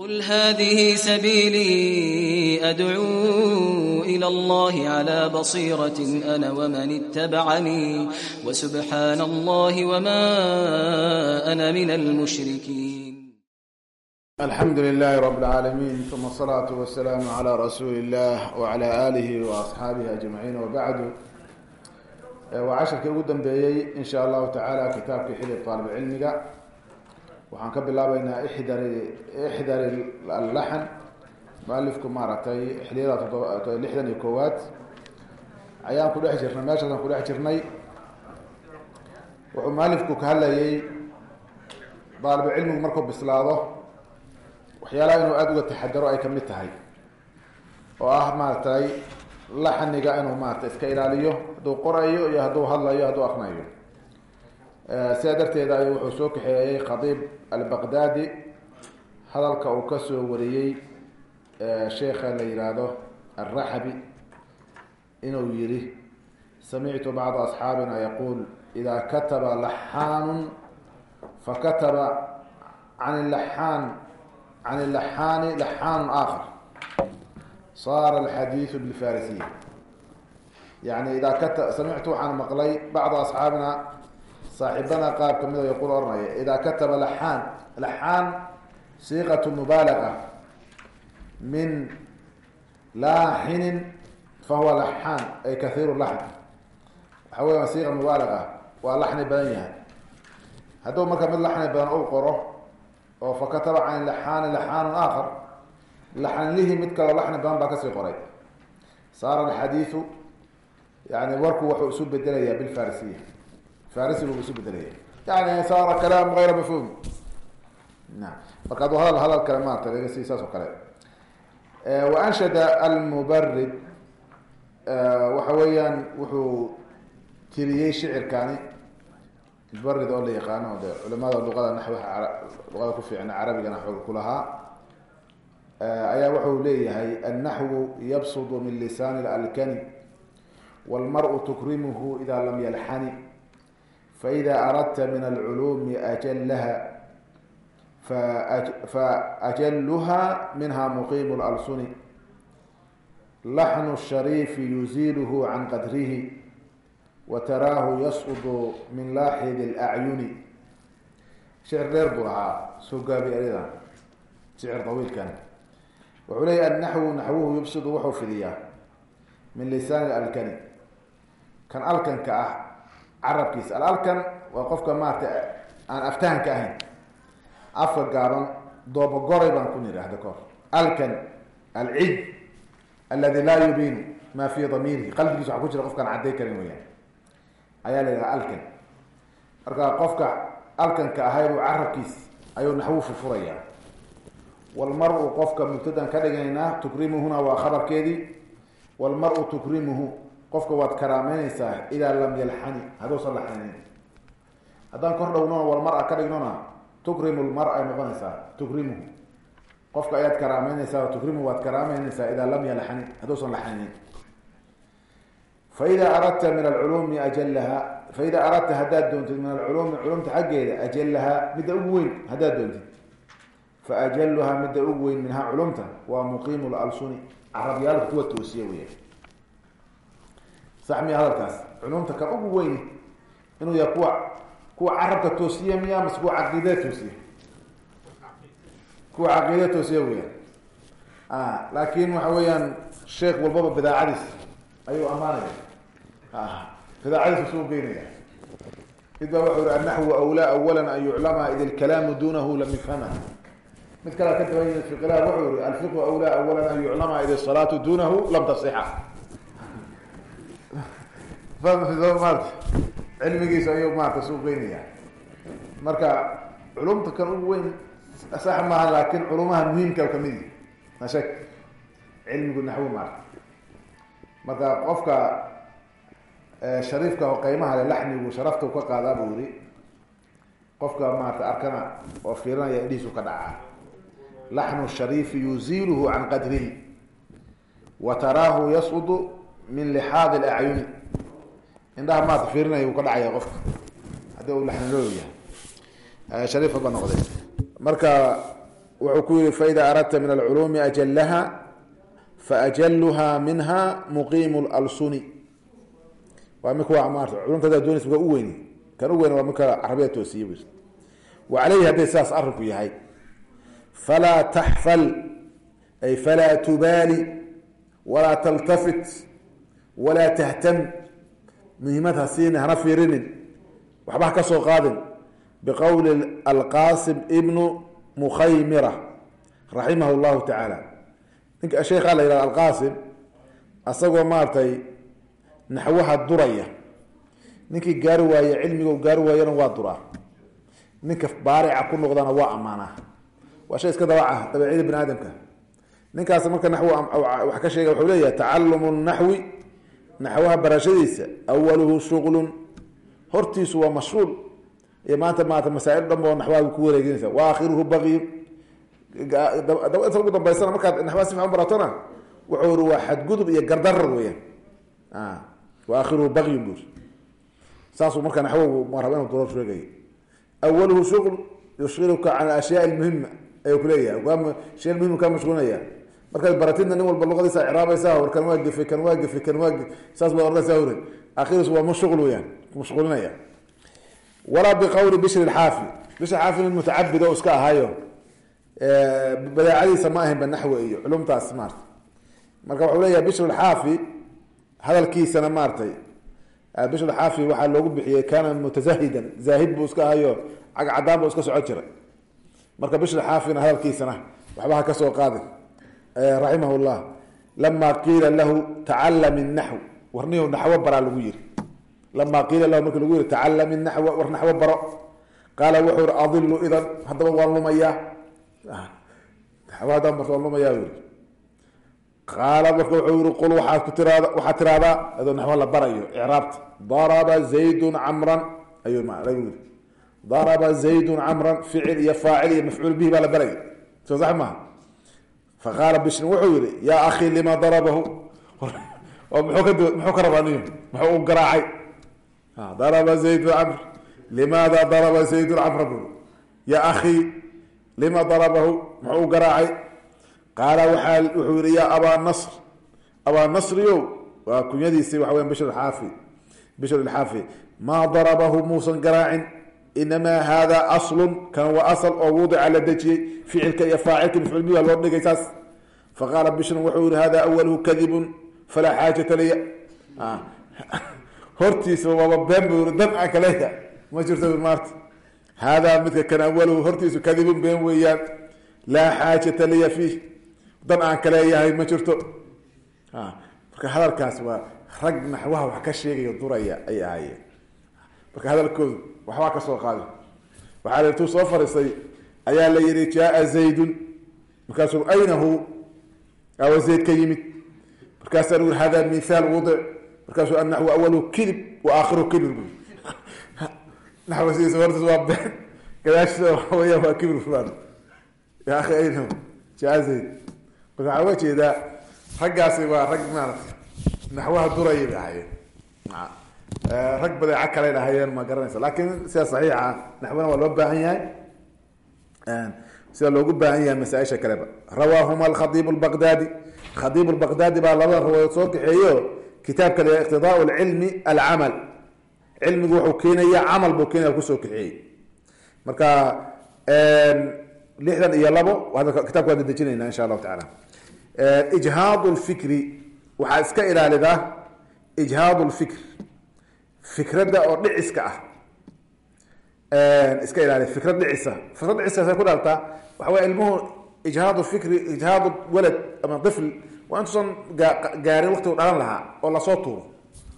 قل هذه سبيلي أدعو إلى الله على بصيرة أنا ومن اتبعني وسبحان الله وما أنا من المشركين الحمد لله رب العالمين ثم الصلاة والسلام على رسول الله وعلى آله وأصحابه أجمعين وبعد وعشر كي قدم بيي إن شاء الله تعالى كتابك حلي waxaan ka bilaabeynaa ixdari ixdari allaxan. Mualifku maaragtay xiliyada toddoba lixdan iyo koowaad. Ayaan ku dhex jirnay meeshaasaan ku dhex jirnay. Wuxuu mualifku ka hadlayay daalibu cilmigu markuu bislaado waxyaalaha inuu aada uga taxadaro ay ka mid tahay. Oo ah maaragtay laxniga inuu maarata iska ilaaliyo hadduu qorayo iyo hadduu hadlayo hadduu aknayo sidaa darteeda ayuu wuxuu soo kaxeeyey khadiib albaqdaadi hadalka uu ka soo wariyey sheekha la yihaahdo alraxabi inuu yihi samictu bacda asxaabina yaquul ida kataba laxaanu fakataba can laxaan can laxaani laxaanu aakhar. Saara alxadiidu bilfarisiya. Yani idaa kata samictu waxaan maqlay bacda asxaabina saaxiibana qaar kamida yaquul oranaya idaa kataba laxaan laxaan siiqat mubaalaga min laaxinin fahuwa laxaan ay kahiiru laxn. Waxa weya siiqa mubaalaga waa laxni badan yahay. Hadduu marka mid laxni badan u qoro oo fakataba can laxaani laxaanu aakhar laxanlihii mid kaloo laxni badan baa ka sii qoray. Saara alxadiidu yani warku wuxuu isu bedelayaa bilfarisiya farisi buu isu bedelaya yani saara kalaam ayra mafhum na marka aduu hadal hadal kale maarata laga sii saas oo kale waanshada almubarid waxa weeyaan wuxuu tiriyey shicirkani mubarid oo la yaqaano de culimada luqada naxwaha luqada ku fiicna carabiga naxwiga kulahaa ayaa wuxuu leeyahay annaxwu yabsudu min lisani alkani wاlmarءu tukrimuhu ida lam yalxani faإida aradta min alculuumi ajalaha faajaluha minha muqimu lalsuni laxnu shariifi yuziiluhu can qadrihi wa taraahu yasudu min laaxidi اlacyuni shicir dheer buu ahaa soo gaabi ayada shicir awiilkan wuxuu leeya annaxwu naxwuhu yubsidu wuxuu fidiyaa min lisaani alkani kan alkanka ah carabkiisa alalkan waa qofka maarata aan aftahanka ahayn. Afka gaaban doobogoray baan ku nidhaahda kahor alkan alcid aladi laa yubiinu maa fii damiirihi. Qalbigiisa waxa ku jira qofkaan cadday karin weyaan ayaa la yidhaha alkan. Marka qofka alkanka ahaybu carabkiis ayuu naxwu furfuraya wlmaru qofka mubtadan ka dhigaynaa tukrimuhuna waa khabarkeedii. Wlmaru tukrimuhu qofka waad karaameyneysaa idaa lam yalxani hadduusan laxanin haddaan kor dhownona walmara ka dhignona tukrimu lmar ay noqonaysaa tukrimuhu. Qofka ayaad karaameyneysaa tukrimuhu waad karaameyneysaa idaa lam yalxani hadduusan laxanin faida aradta min alculuumi ajalaha faida aradta haddaad doontid min alculuumi culumta xaggeeda ajalaha midda ugu weyn haddaad doontid. Faajaluhaa midda ugu weyn minhaa culumta waa muqiimu lalsuni carabyaalka kuwa toosiya weya sax miya hadalkaas. Culumta kan ugu weyn inuu yahay kuwa kuwa carabka toosiya miya mase kuwa caqiidada toosiya. Kuwa caqiidada toosiya weya laakin waxa weeyaan sheekh walbaba bidaacadiis ayuu amaanaya bidaacadiis usuu geynaya mid baa wuxuu hi annaxwu awlaa awala an yuclama id ilkalaamu dunahu lam yufhama. Mid kalea ka daban yimid fiqilaha wuxuu yihi alfiqhu awlaa awala an yuclama id salaatu dunahu lam tasixa maarata cilmigiisa ayuu maarata suu geynaya marka culumta kan ugu weyn sax maaha laakin culumaha muhiimka ka mid yihi mashak cilmigu naxwi maarata marka qofka shariifka oo qeymaha le laxmigu sharafta u ka qaadaa buu yihi qofka maarata arkana oo fiirinaya indhihiisu ka dhacaa. Laxnu shariifi yuziiluhu can qadrihi wa taraahu yasqudu min lixaadi lacyuni indhaha maarata fiirinaya uu ka dhacaya qofka. Haddii uu laxniloob yahay shariifa ba noqday. Marka wuxuu ku yihi faida aradta min alculuumi ajalaha faajaluha minha muqiimu lalsuni waa mika waa maarata culumtada doonaysa waa u weyni. Kan u weyn waa marka carabiya toosiye wi wa caleyhi hadday sidaas arrinku yahay. Falaa taxfal ay falaa tubaali walaa taltafit walaa muhiimad ha siini hana fiirinin. Waxba ha ka soo qaadin. Biqowli alqasim ibnu mukhaymira raximah llahu tacaala ninka sheekha la yihahdo alqasim asagoo maaragtay naxwaha duraya. Ninkii gaari waaye cilmiga gaari waayana waa duraa. Ninka baarica ku noqdana waa ammaanaa waa shay iska dabaca dabeecida bani aadamka. Ninkaas marka naxw wax ka sheega wuxuu leeyahay tacalumu naxwi naxwaha barashadiisa awaluhu shuqlun hortiisu waa mashhuul maanta maata masaail dhan oo naxwaha ku wareeginaysa wa akhiruhu bagyun inta ugu dambaysana markaad naxwaha si fiican baratona wuxuu iri waa xadgudub iyo gardarar weyaan wa akhiruhu bagyun buri saasuu marka naxwo ma raba inu duro sheegay. Awaluhu shuql yushqiluka can ashyaa lmuhima ayuu kuleeyahay shay muhiim kaa mashquulinaya markaad baratidna nin walba luqadiisa ciraabaysa war kan waa gefe kan waa gefe kan waa saas baad oranaysaa hore akhiris waa mashqul weyaan mashquulinaya walaa biqowli bishri lxaafi bishri xaafi nin mutacabid oo iska ahaayo badeecadiisa ma ahayn ba naxwi iyo culumtaas maarata marka wuxuu leeyahay bishri lxaafi hadalkiisana maaratay bishri lxaafi waxaa loogu bixiyey kaana mutazahidan zaahid buu iska ahayo cagcadaan buu iska socon jiray. Marka bishri xaafina hadalkiisana waxba ha ka soo qaadin raximah llah lama qiila lahu tacalam naxw warnihu naxwo baraa lagu yiri. Lama qiila lahu marki lagu yiri tacalam naxw war naxwo baro. Qaala wuxuu iri adilu idan haddaba waan lumayaa naxwo haddaan barto waan lumayaa yiri. Qaala marka wuxuu yiri qul waxaad ku tiraada waxaad tiraahdaa adoo naxwo la barayo icraabta daraba zaydun camran ayuu lagu yiri. Daraba zaydun camran ficil iyo faacil iyo mafcuul bihi baa la baraya soo sax maha faqaala bishrin wuxuu yihi yaa akhi lima darabahu muxuu ka rabaa niyo muxuu u garaacay daraba zaydun camr limaada daraba zaydun camra bui yaa akhi lima darabahu muxuu u garaacay qaala waaa wuxuu yihi yaa abaa nasr abaa nasriow waa kunyadiisi waxa weya bishr xaafi bishr lxaafi maa darabahu muusan garaacin inamaa hada aslun kan waa asal oo wudica la dejiyey ficilka iyo faacilka mafcuul bihi loo dhigay saas faqaala bishrun wuxuu yihi hada awaluhu kadibun falaa xaajata liya hortiisa waaba been bu yiri dan aan kaleya ma jirto maarta haadaa midka kan awaluhu hortiisu kadibun been weeyaan laa xaajata liya fiih dan aan kaleeyahay ma jirto marka hadalkaas waa rag naxwaha wax ka sheegayo duraya ay ahaayeen marka hadalkoodu waxbaa ka soo qaadi. Waxaa la tuu soo fariistay ayaa la yihi jaaa zaydun. Markaasuu ayna hu awa zayd ka yimid. Markaasaa ui hada mithaal wudic markaasuu anaxwu awalu kidib wa aakhiru kibir bu hortiis waa been. Gadaashiisa waxa waa kibir fulan ya akhi ayna jaa zayd. Marka waxaa uga jeedaa raggaasi waa rag maarata naxwaha durayay bay ahaayeen rag badeeco kale dhahayeen ma garanaysa. Lakin sida saxiixa naxwana waa loo baahan yahay. Sida loogu baahan yahay masaaisha kaleba rawaahuma alkhadiib lbaqdaadi khadiib lbaqdaadi baa labada riwaayood soo kaxeeyo. Kitaabka la iqtidaa lcilmi alcamal. Cilmigu wuxuu keenaya camal buu keenaya ku soo kaxeeyey. Marka lixdan iyo labo kitabka waan dedejinayna insha allahu taala ijhaad lfikri waxaa iska ilaalidaa ijhaad lfikr fikradda oo dhiciska ah. Iska ilaali fikrad dhicisa. Fikrad dhiciskaasay ku dhaltaa waxa wey ilmuhu ijhaad fikri ijhaad walad ama ifl waa intuusan gaarin waktigu dhalan lahaa oo la soo tuuro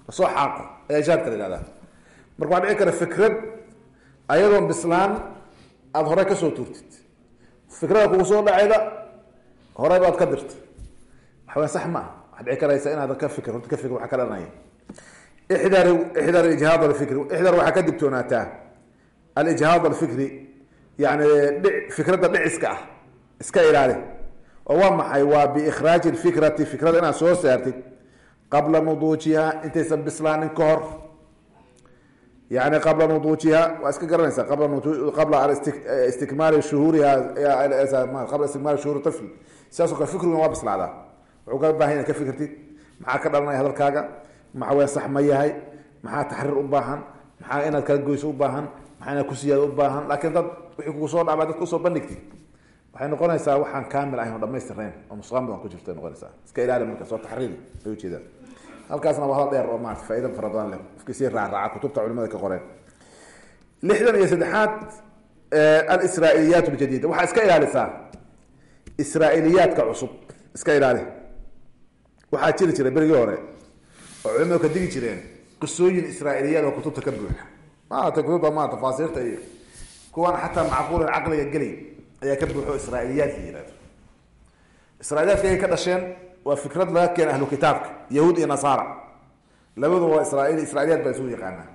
la soo xaaqo ayaa ijhaadka la ihahdaa marka waxaa dhici kara fikrad ayadoon bislaan aada horey ka soo tuurtid. Fikrada kugu soo dhacayda horey baad ka dirta waxawa sax ma ah dhici karaysa inaad ka fikr horta ka fikr waxa ka dhalanaya ixdar ijhaad alfikri ixdar waxaa ka digtoonaataa alijhaad alfikri yani dhi fikradda dhiciska ah iska ilaali oo waa maxay waa biikhraaji lfikrati fikrada inaad soo saartid qabla nuduujiha intaysan bislaanin ka hor yani qabla nuduujiha waa iska garanaysa qabla istikmaali shuhuuriha qabla istikmaali shuhuuri طifl sidaasoo kale fikriguna waa bislaadaa wuxuu ka baahan inaad ka fikirtid maxaa ka dhalanaya hadalkaaga maxa weya sax ma yahay? Maxaa taxriir u baahan? Maxaa inaad kala goyso u baahan? Maxaa inaad kusiyaado u baahan? Laakiin dad wixii kugu soo dhacba dad ku soo bandhigtid waxay noqonaysaa waxaan kaamil ahayn oo dhamaystirnayn oo nusqaan badan ku jirta noqonaysaa. Iska ilaali markaas oo taxriir bay ujeedaan halkaasna waa hadal dheer oo maarata faaida fara badan leh. Qofkii sii raaraaca kutubta culimada ka qoreen. Lixdan iyo saddexaad alisraa-iliyaat ljadida waxaa iska ilaalisaa. Israailiyaadka cusub. Iska ilaali. Waxaa jiri jiray berigii hore oo culimadu ka digi jireen qisooyin israailiyaad oo kutubta ka buuxa. Maarata kutubta ma tafaasiirta iyo kuwan xataa macquulan caqliga gelay ayaa ka buuxo israailiyaad la yihahdo israiliyaadka ayay ka dhasheen waa fikrad laga keena ahlu kitaabka yahuud iyo nasaara. Labadu waa israil israiliyaad baa isugu yaqaanaa.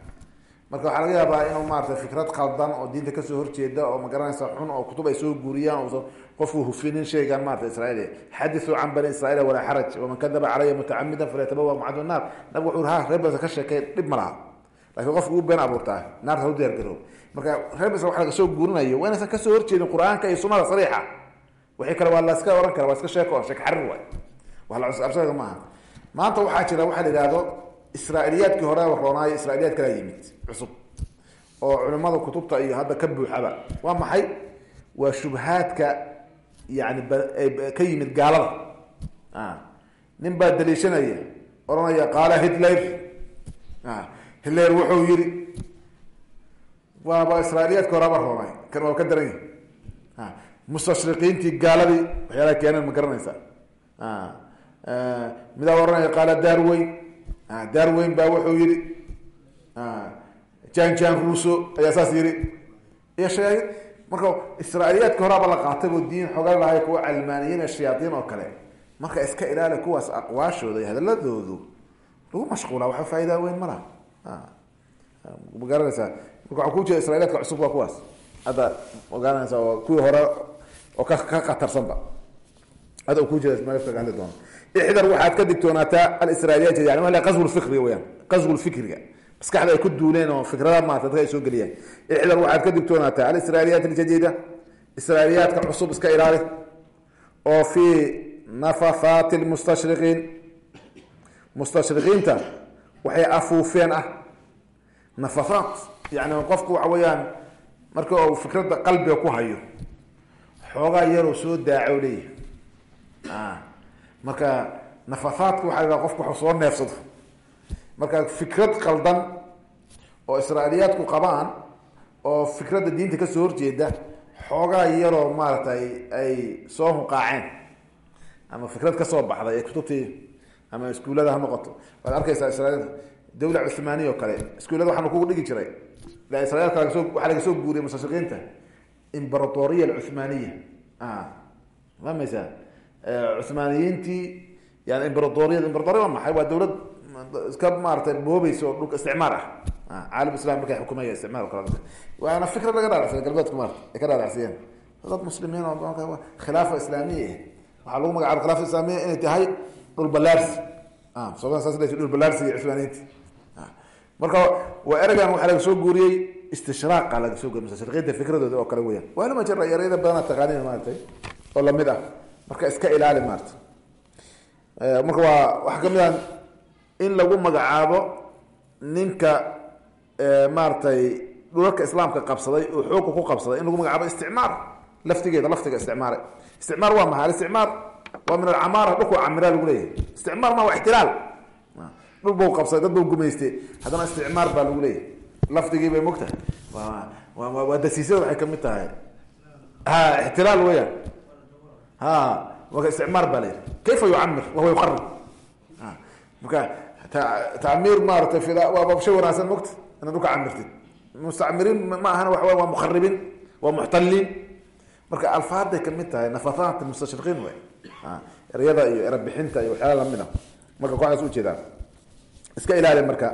Marka waxaa laga yaabaa inuu maarata fikrad khaldan oo diinta ka soo horjeeda oo magaranaysa xun oo kutub ay soo guuriyaan qofku hufinin shaygan maarata israil xadiu can bani israiil walaa xaraj waman kadaba calaya mutacamidan falyatabawa macadu naar. Nabig wuxu ha reer ka sheekey dhib ma laha. Lakin qofku been abuurtaa naarta ha u diyaar garoob marka reer basa wax laga soo guurinayo waa inaysan ka soo horjeedin qur'aanka iyo sunada sariixa. Wixii kale waa laska ohan kara waa iska sheeko sheek xarir waay. Wax la cusabsanaga maaha. Maanta waxaa jira waxaa la yihahdo israailiyaadkii hore roonaayo israiliyaad kalaa yimid. Cusub. Oo culimada kutubta iyo hadda ka buuxaba. Waa maxay? Waa shubhaadka yani ka yimid gaalada. Nin baa daliishanaya ohanaya qaala hitler. Hitler wuxuu yiri waaba israailiyaadki horeba roonay kan waa ka daran yahay. Mustashriqiintii gaaladii waxyaalaha keeneen ma garanaysa. Midaa ohanaya qaala darweyn darweyn baa wuxuu yihi jan jan ruso ayaa saas yihi iyo marka israailiyaadki horaaba la qaatay oo diin xooga lahay kuwa calmaaniyiin ee shayaaiin oo kale. Marka iska ilaali kuwaas aqwaashooda iyo hadaladoodu lagu mashquula waxa faa'idaa weyn ma laha. Ma garanaysaa marka waxaa ku jira israiliyaadka cusub waa kuwaas. Hadda magaranaysa oo kuwii hore oo ka ka khatarsanba. Hadda ku jira ismailka hadli doona. Ixdar waxaad ka digtoonaataa alisrailiyaat yani waa qasw lfikriga weyaan qasw lfikriga maskaxda ay ku duuleen oo fikrada maarata dadka ay soo geliyaan ixdar waxaad ka digtoonaataa alisrailiyaat aljadida israiliyaadka cusub iska ilaali oo fi nafathaati lmustashriqiin mustashriqiinta waxay afuufeen ah. Nafathaat yani qofku waxa weeyaan marka uu fikradda qalbiga ku hayo xoogaa yaroo soo daaco leeyahay. Marka nafathaadka waxa la haha qofku waxu soo neefsado marka fikrad qaldan oo israailiyaadku qabaan oo fikradda diinta ka soo horjeeda xoogaa yaroo maaratay ay soo huqaaceen ama fikrad ka soo baxday ee kutubtii ama iskuullada ha noqoto. Waad arkaysaa israil dawla cuthmaaniya oo kale iskuullada waxaanu kugu dhigi jiray. Israilka lagasoo waxaa laga soo guuriyay mustashriqiinta imberatoriya alcuthmaaniya fahmaysaa? Cuthmaaniyiintii yani imberatoriyad imberatoriya waa maxay? Waa dawlad iska maaratay boobeysa oo dhulka isticmaar ah. Caalam islam markay xukumaya kale waana fikrad laga dhaadhacsiya galbeedku maarata ay ka dhaadhacsiyeen dad muslimiin oo khilaafa islaamiya waxaa lagu magacaaba khilafa islaamiya inay tahay dhul balaarsi soomaliya saas leys dhul balaarsi iyo cuthmaaniyiinti marka waa ereygan waxaa laga soo guuriyey istishraaqa laga soo guuriy mustashriqiinta fikradooda oo kale weyaan waa inama jira yaryada badana taqaaniin maaratay oo la mid ah. Marka iska ilaali maarata marka waa waxaa ka mid ah in lagu magacaabo ninka maaratay dhulalka islaamka qabsaday oo xooga ku qabsaday in lagu magacaabo isticmaar laftigeeda laftiga isticmaare isticmaar waa maha alisticmaar waa min alcamaara dhulku camira lagu leeyahay. Isticmaar ma waa ixtilaal. Dhul bau qabsaday dad bau gumayste haddana isticmaar baa lagu leeyahay. Lafdigii bay mogtahay wa waa dasiisada waxay ka mid tahay. Ha ixtilaal weyaan ha isticmaar baa la yihi kayfa yucamir wahuwa yuqarib marka tacmiir maaratay waa shay wanaagsan mogta inaad dhulka camirtid. Mustacmiriin ma ahan waxa waa mukharibiin waa muxtaliin marka alfaaday ka mid tahay nafathaat mustashriqiin wey eryada iyo erebixinta iyo waxyaala la mid a marka kuxaas u jeedaa iska ilaali marka.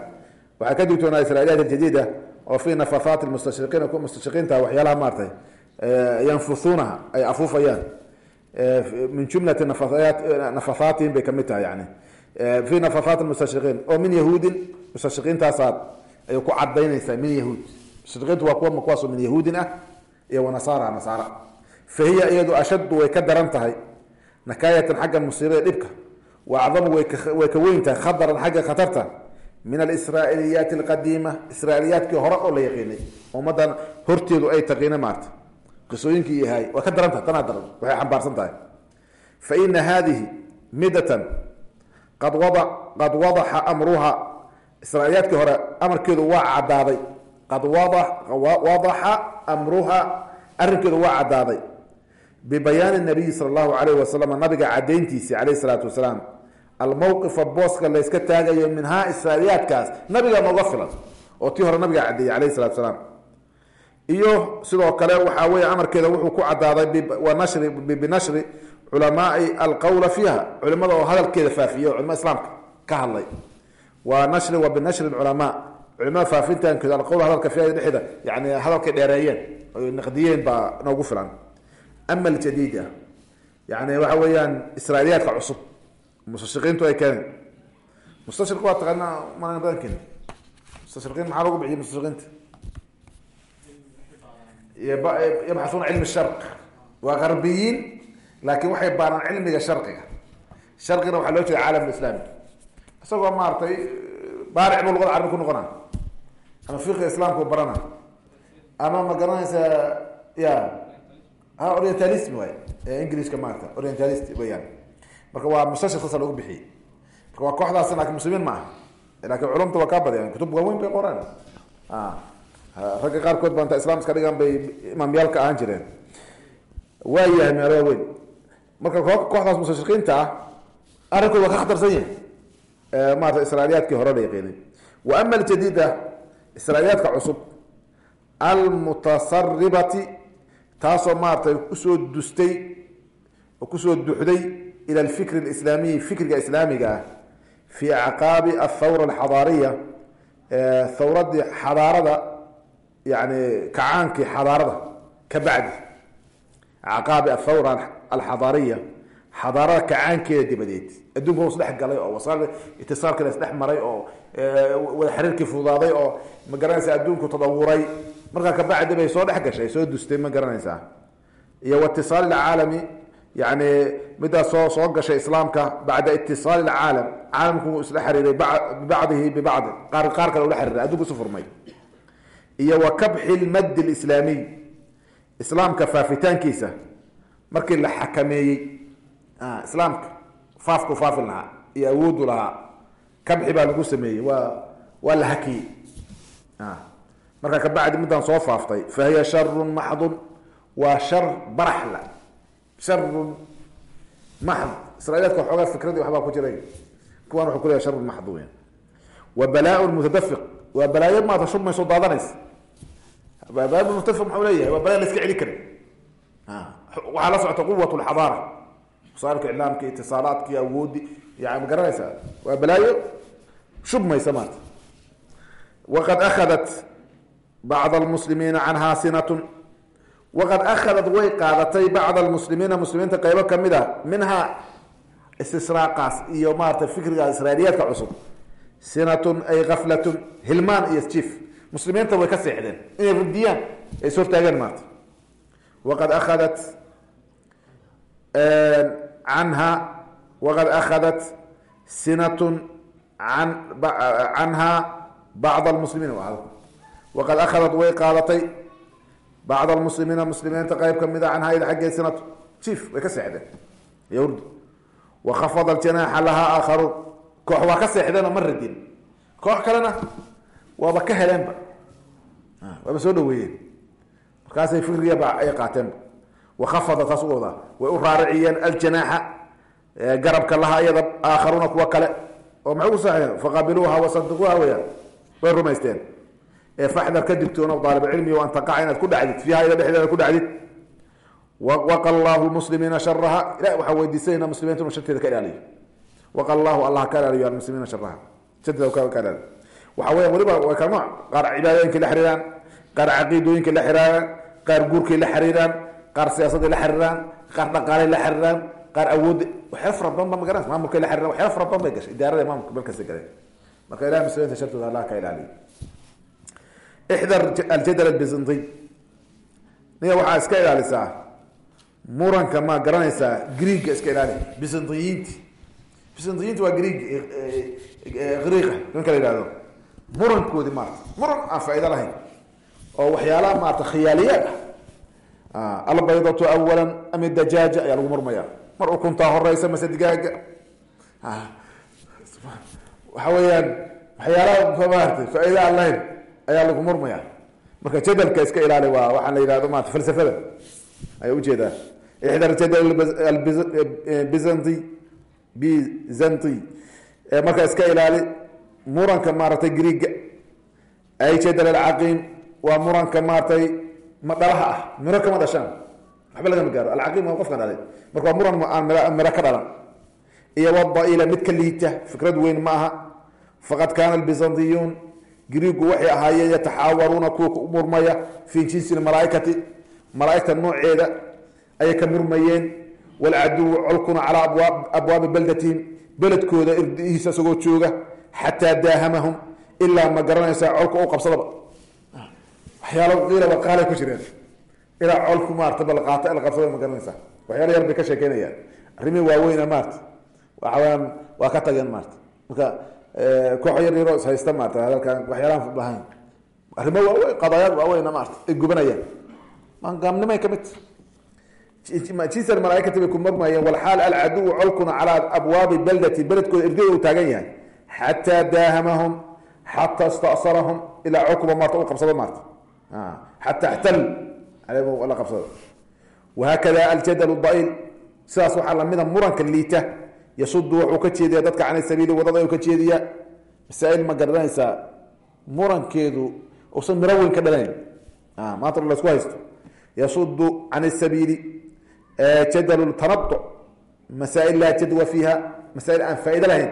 Waxaa ka digtoonaa israiliyaat aljadida oo fi nafathaat mustashriqiin ku mustashriqiinta waxyaalaha maaratay yanfuthuunaha ay afuufayaan. Min jumlati nafaat nafathaatihim bay ka mid tahay yani fi nafathaat mustashriqiin oo min yahuudin mustashriqiintaasaa ayay ku cadaynaysaa min yahuud. Mushrikiintu waa kuwa kuwaasoo min yahuudin ah iyo wanasara nasaara fa iyadu ashaddu way ka daran tahay nakaayatan xagga musiibada dhibka wa acdamu way ka weyn tahay khadaran xagga khatarta min alisraailiyaati alqadiima israailiyaadkii hore oo la yaqiinay. Ummadan horteedu ay taqiina maarta. Qisooyinkii yahay waa ka daran tahay tanaa daran waxay xambaarsan tahay. Fa ina haadihi midatan qad wada qad wadaxa amruha. Israailiyaadkii hore amarkeedu waa cadaaday qad wada wadaxa amruha arrinkeedu waa cadaaday bibayaani nabiyi sala allahu alayh wasalam nabiga cadayntiisi calayh salaatu wasalaam. Almowqifa booska layska taagayo minhaa israailiyaadkaas nabiga nooga filan oo tii hore nabiga cadeeyey calayh salatu salaam iyo sidoo kale waxaa weeye amarkeeda wuxuu ku cadaaday binashri culamaai alqowla fiiha culimada oo hadalkeeda faafiya o culimada islaamka ka hadlay. Waa nashri wa binashri culamaa culimada faafintankeeda alqowl hadalka fiiha dhexeeda yani hadalkay dheereeyeen naqdiyeen baa noogu filan. Ama aljadiida yani waxa weeyaan israailiyaadka cusub mustashriqiintu ay keeneen. Mustashriq waa taqaana mana badankeena mustashriqiin maxaa lagu bixiyay mustashriqiinta? Yabxasuuna cilmi sharq. Waa garbiyiin laakin waxay baaraan cilmiga sharqiga. Sharqina waxaa loo jeeda caalam islaami. Isagoo maaragtay baaric buu luqada carabi ku noqona ama fiqiga islaamku barana. Ama ma garanaysaa ya ha orientalism waay ingiliiska maarata orientalist weyaan marka waa mustashriq saasa lagu bixiyey. Marka waa kooxdaas laakiin muslimiin ma aha laakiin culumta waa kaa badiyaan. Kutub waaweyn bay qoraan. Ragga qaarkood baa inta islam iska dhigan bay imaamyaalka ahaan jireen. Waa yahay meelo waaweyn marka kooxdaas mustashriqiinta ah arrinkood waa ka khatarsan yahay. Maarata israailiyaadkii hore la yaqiinay wa ama aljadiida israailiyaadka cusub almutasaribati taasoo maaratay u soo dustay oo ku soo duxday ila alfikri alislaamiyi fikriga islaamiga ah fi acqaabi athawra alxadaariya. Thawradii xadaarada yani kacaankii xadaarada ka bacdi. Acqaabi athawra alxadaariya xadaarada kacaankeeda dabadeed adduunka wa isdhex galay oo wasaal itisaalkana isdhex maray oo wada xiriirkii fududaaday oo ma garanaysa adduunku tadawuray. Markaa kabacdi bay soo dhex gashay soo dustay ma garanaysaa. Iyo waitisaal caalami yani midaas soo soo gashay islaamka bacda itisaal caalam caalamku isla xiriiray bibacdihi bibacdi. Qaar qaar kale ula xiriiray adduunku isu furmay. Iyo wa kabxi lmaddi lislaamiy. Islaamka faafitaankiisa markii la xakameeyey islaamka faafku faafi lahaa iyo awoodu lahaa kabxi baa lagu sameeyey waa waa la hakiyey. Markaa kabacdi midaan soo faaftay fa hiya sharun maxdun waa shar baraxla sharun maxd israilaadka xoogaa fikradii waxbaa ku jiray kuwan wuxuu ku leeyahay sharun maxd weyn. Wa balaa mutadafiq waa balaayo maata shubmayso daadanaysa. Balaa mutadafiq maxuu leeyahay waa balaa la iska celi karin waxaa la socota quwat lxadaara. Wasaailka iclaamka itisaalaadki awoodi yani ma garanaysaa? Waa balaayo? Shubmaysa maarta waqad akadat bacd almuslimiina canhaa sinatun. Waqad akhadat way qaadatay bacd almuslimiina. Muslimiinta qeybo ka mid a minhaa istisraaqaas iyo maarata fikriga israailiyaadka cusub. Sinatun ay gaflatun hilmaan iyo jiif. Muslimiinta way ka seexdeen inay radiyaan ay is hortaageen maarta waqad akhadat canha waqad akhadat sinatun an canha bacd almuslimiin waqad akhadat way qaadatay bacd almuslimiina muslimiinta qeyb ka mid a canhaa iyada xaggeed sinatu. Jiif way ka seexdeen. Yurd wakhafada janaaxa lahaa aakharuun. Koox waa ka seexdeen oo ma radin koox kalena waaba ka heleenba waaba soo dhaweeyeen markaasay fikrigiiba ay qaateenba wakhafada taas way u raariciyeen aljanaaxa garabka lahaa iyada aakharuuna kuwa kale. Oo maxay u faqabiluuha wasadiquuha weyaan way rumaysteen. Ee faxdar ka digtoono daalibcilmi an taqaca inaad ku dhacdid fiiha iyada dhexdeeda ku dhacdid. Waqa llahu muslimiina sharaha ilahi waxaa weydiisanayna muslimiinta inu sharteeda ka ilaaliyo. Waqa llahu allah ka ilaaliyo almuslimiina sharaha sharteeda ka ilaaliyo. Waxa weya weliba way kala nooc. Qaar cibaadooyinkay la xiriiraan qaar caqiidooyinkay la xiriiraan qaar guurkay la xiriiraan qaar siyaasaday la xiriiraan qaar dhaqaalay la xiriiraan qaar awoodda waxyaala fara badan ba magaranaysa maamulkay la xiriiraan waxyaala fara badan bay gashay. Idaarada maamulka meel kasta galeen. Marka ilahi muslimiinta shartooda allah ka ilaaliyo. Ixdar aljadal albizantiy. Niga waxaa iska ilaalisaa. Muranka ma garanaysaa greega iska ilaali bizantiyiinti. Bizantiyiinti waa greeg griiqa ninka la yihahdo murankoodi maarata muran aan faa'ido lahayn. Oo waxyaalaha maarata khiyaaliyaad ah albaydatu awalan ama dajaaja ayaa lagu murmaya. Mar ukuntaa horeysa mase digaaga waxa weeyaan waxyaalaha maarata faa'iida ayaa lagu murmaya. Marka jadalka iska ilaali waa waxaa la yihahdo maarata falsafada. Ayaa u jeedaa ixdar jadal bizanti bizanti marka iska ilaali muranka maaratay greega ay jadal alcaqiim waa muranka maaratay ma dhalaha ah miro kama dhashaan. Waxba lagama gaaro. Alcaqiim waa qofkan dhalay marka waa muran aan miro ka dhalan iyo wadaila mid ka liita fikrad weyn ma aha. Faqad kaana albizantiyuun griigu waxay ahaayeen yataxaawaruuna kuwa ku murmaya fii jinsi malaaikati. Malaaigta nooceeda ayay ka murmayeen. Walcaduwu colkuna calaa abwaabi baldatihim beledkooda irdihiisa isagoo jooga xataa daahamahum ilaa ma garanaysaa colka u qabsadaba waxyaalo qiilaba qaalay ku jireen. Ilaa colku maarata balqaata la qabsada ma garanaysaa. Waxyaalo yar bay ka sheekeynayaan. Arrimihii waaweyna maarata waxaweyaan waa ka tageen maarata marka koox yar yaroo is haysta maarata hadalkan waxyaalahan arrimo waaweyn qadaayaad waaweyna maarata ay gubanayaan. Gaamnimay ka mid. Jinsan malaaikati bay ku murmayeen walxaal alcaduwu colkuna calaa abwaabi baldati beledkooda irdada uu taagan yahay. Xataa daahamahum xataa istasarahum ilaa colkuba maarta u qabsado maarta xataa ixtal la qabsado wahaakada aljadal dail sidaas waxaa lamida muranka liita yasudu wuxuu ka jeediya dadka can sabiili waddada u ka jeediya masaail ma garanaysaa murankeedu usan miro weyn ka dhalayn maanta lasku haysto yasudu can sabiili jadal tanaduc masaail laa jadwa fiiha masaail aan faa'ido lahayn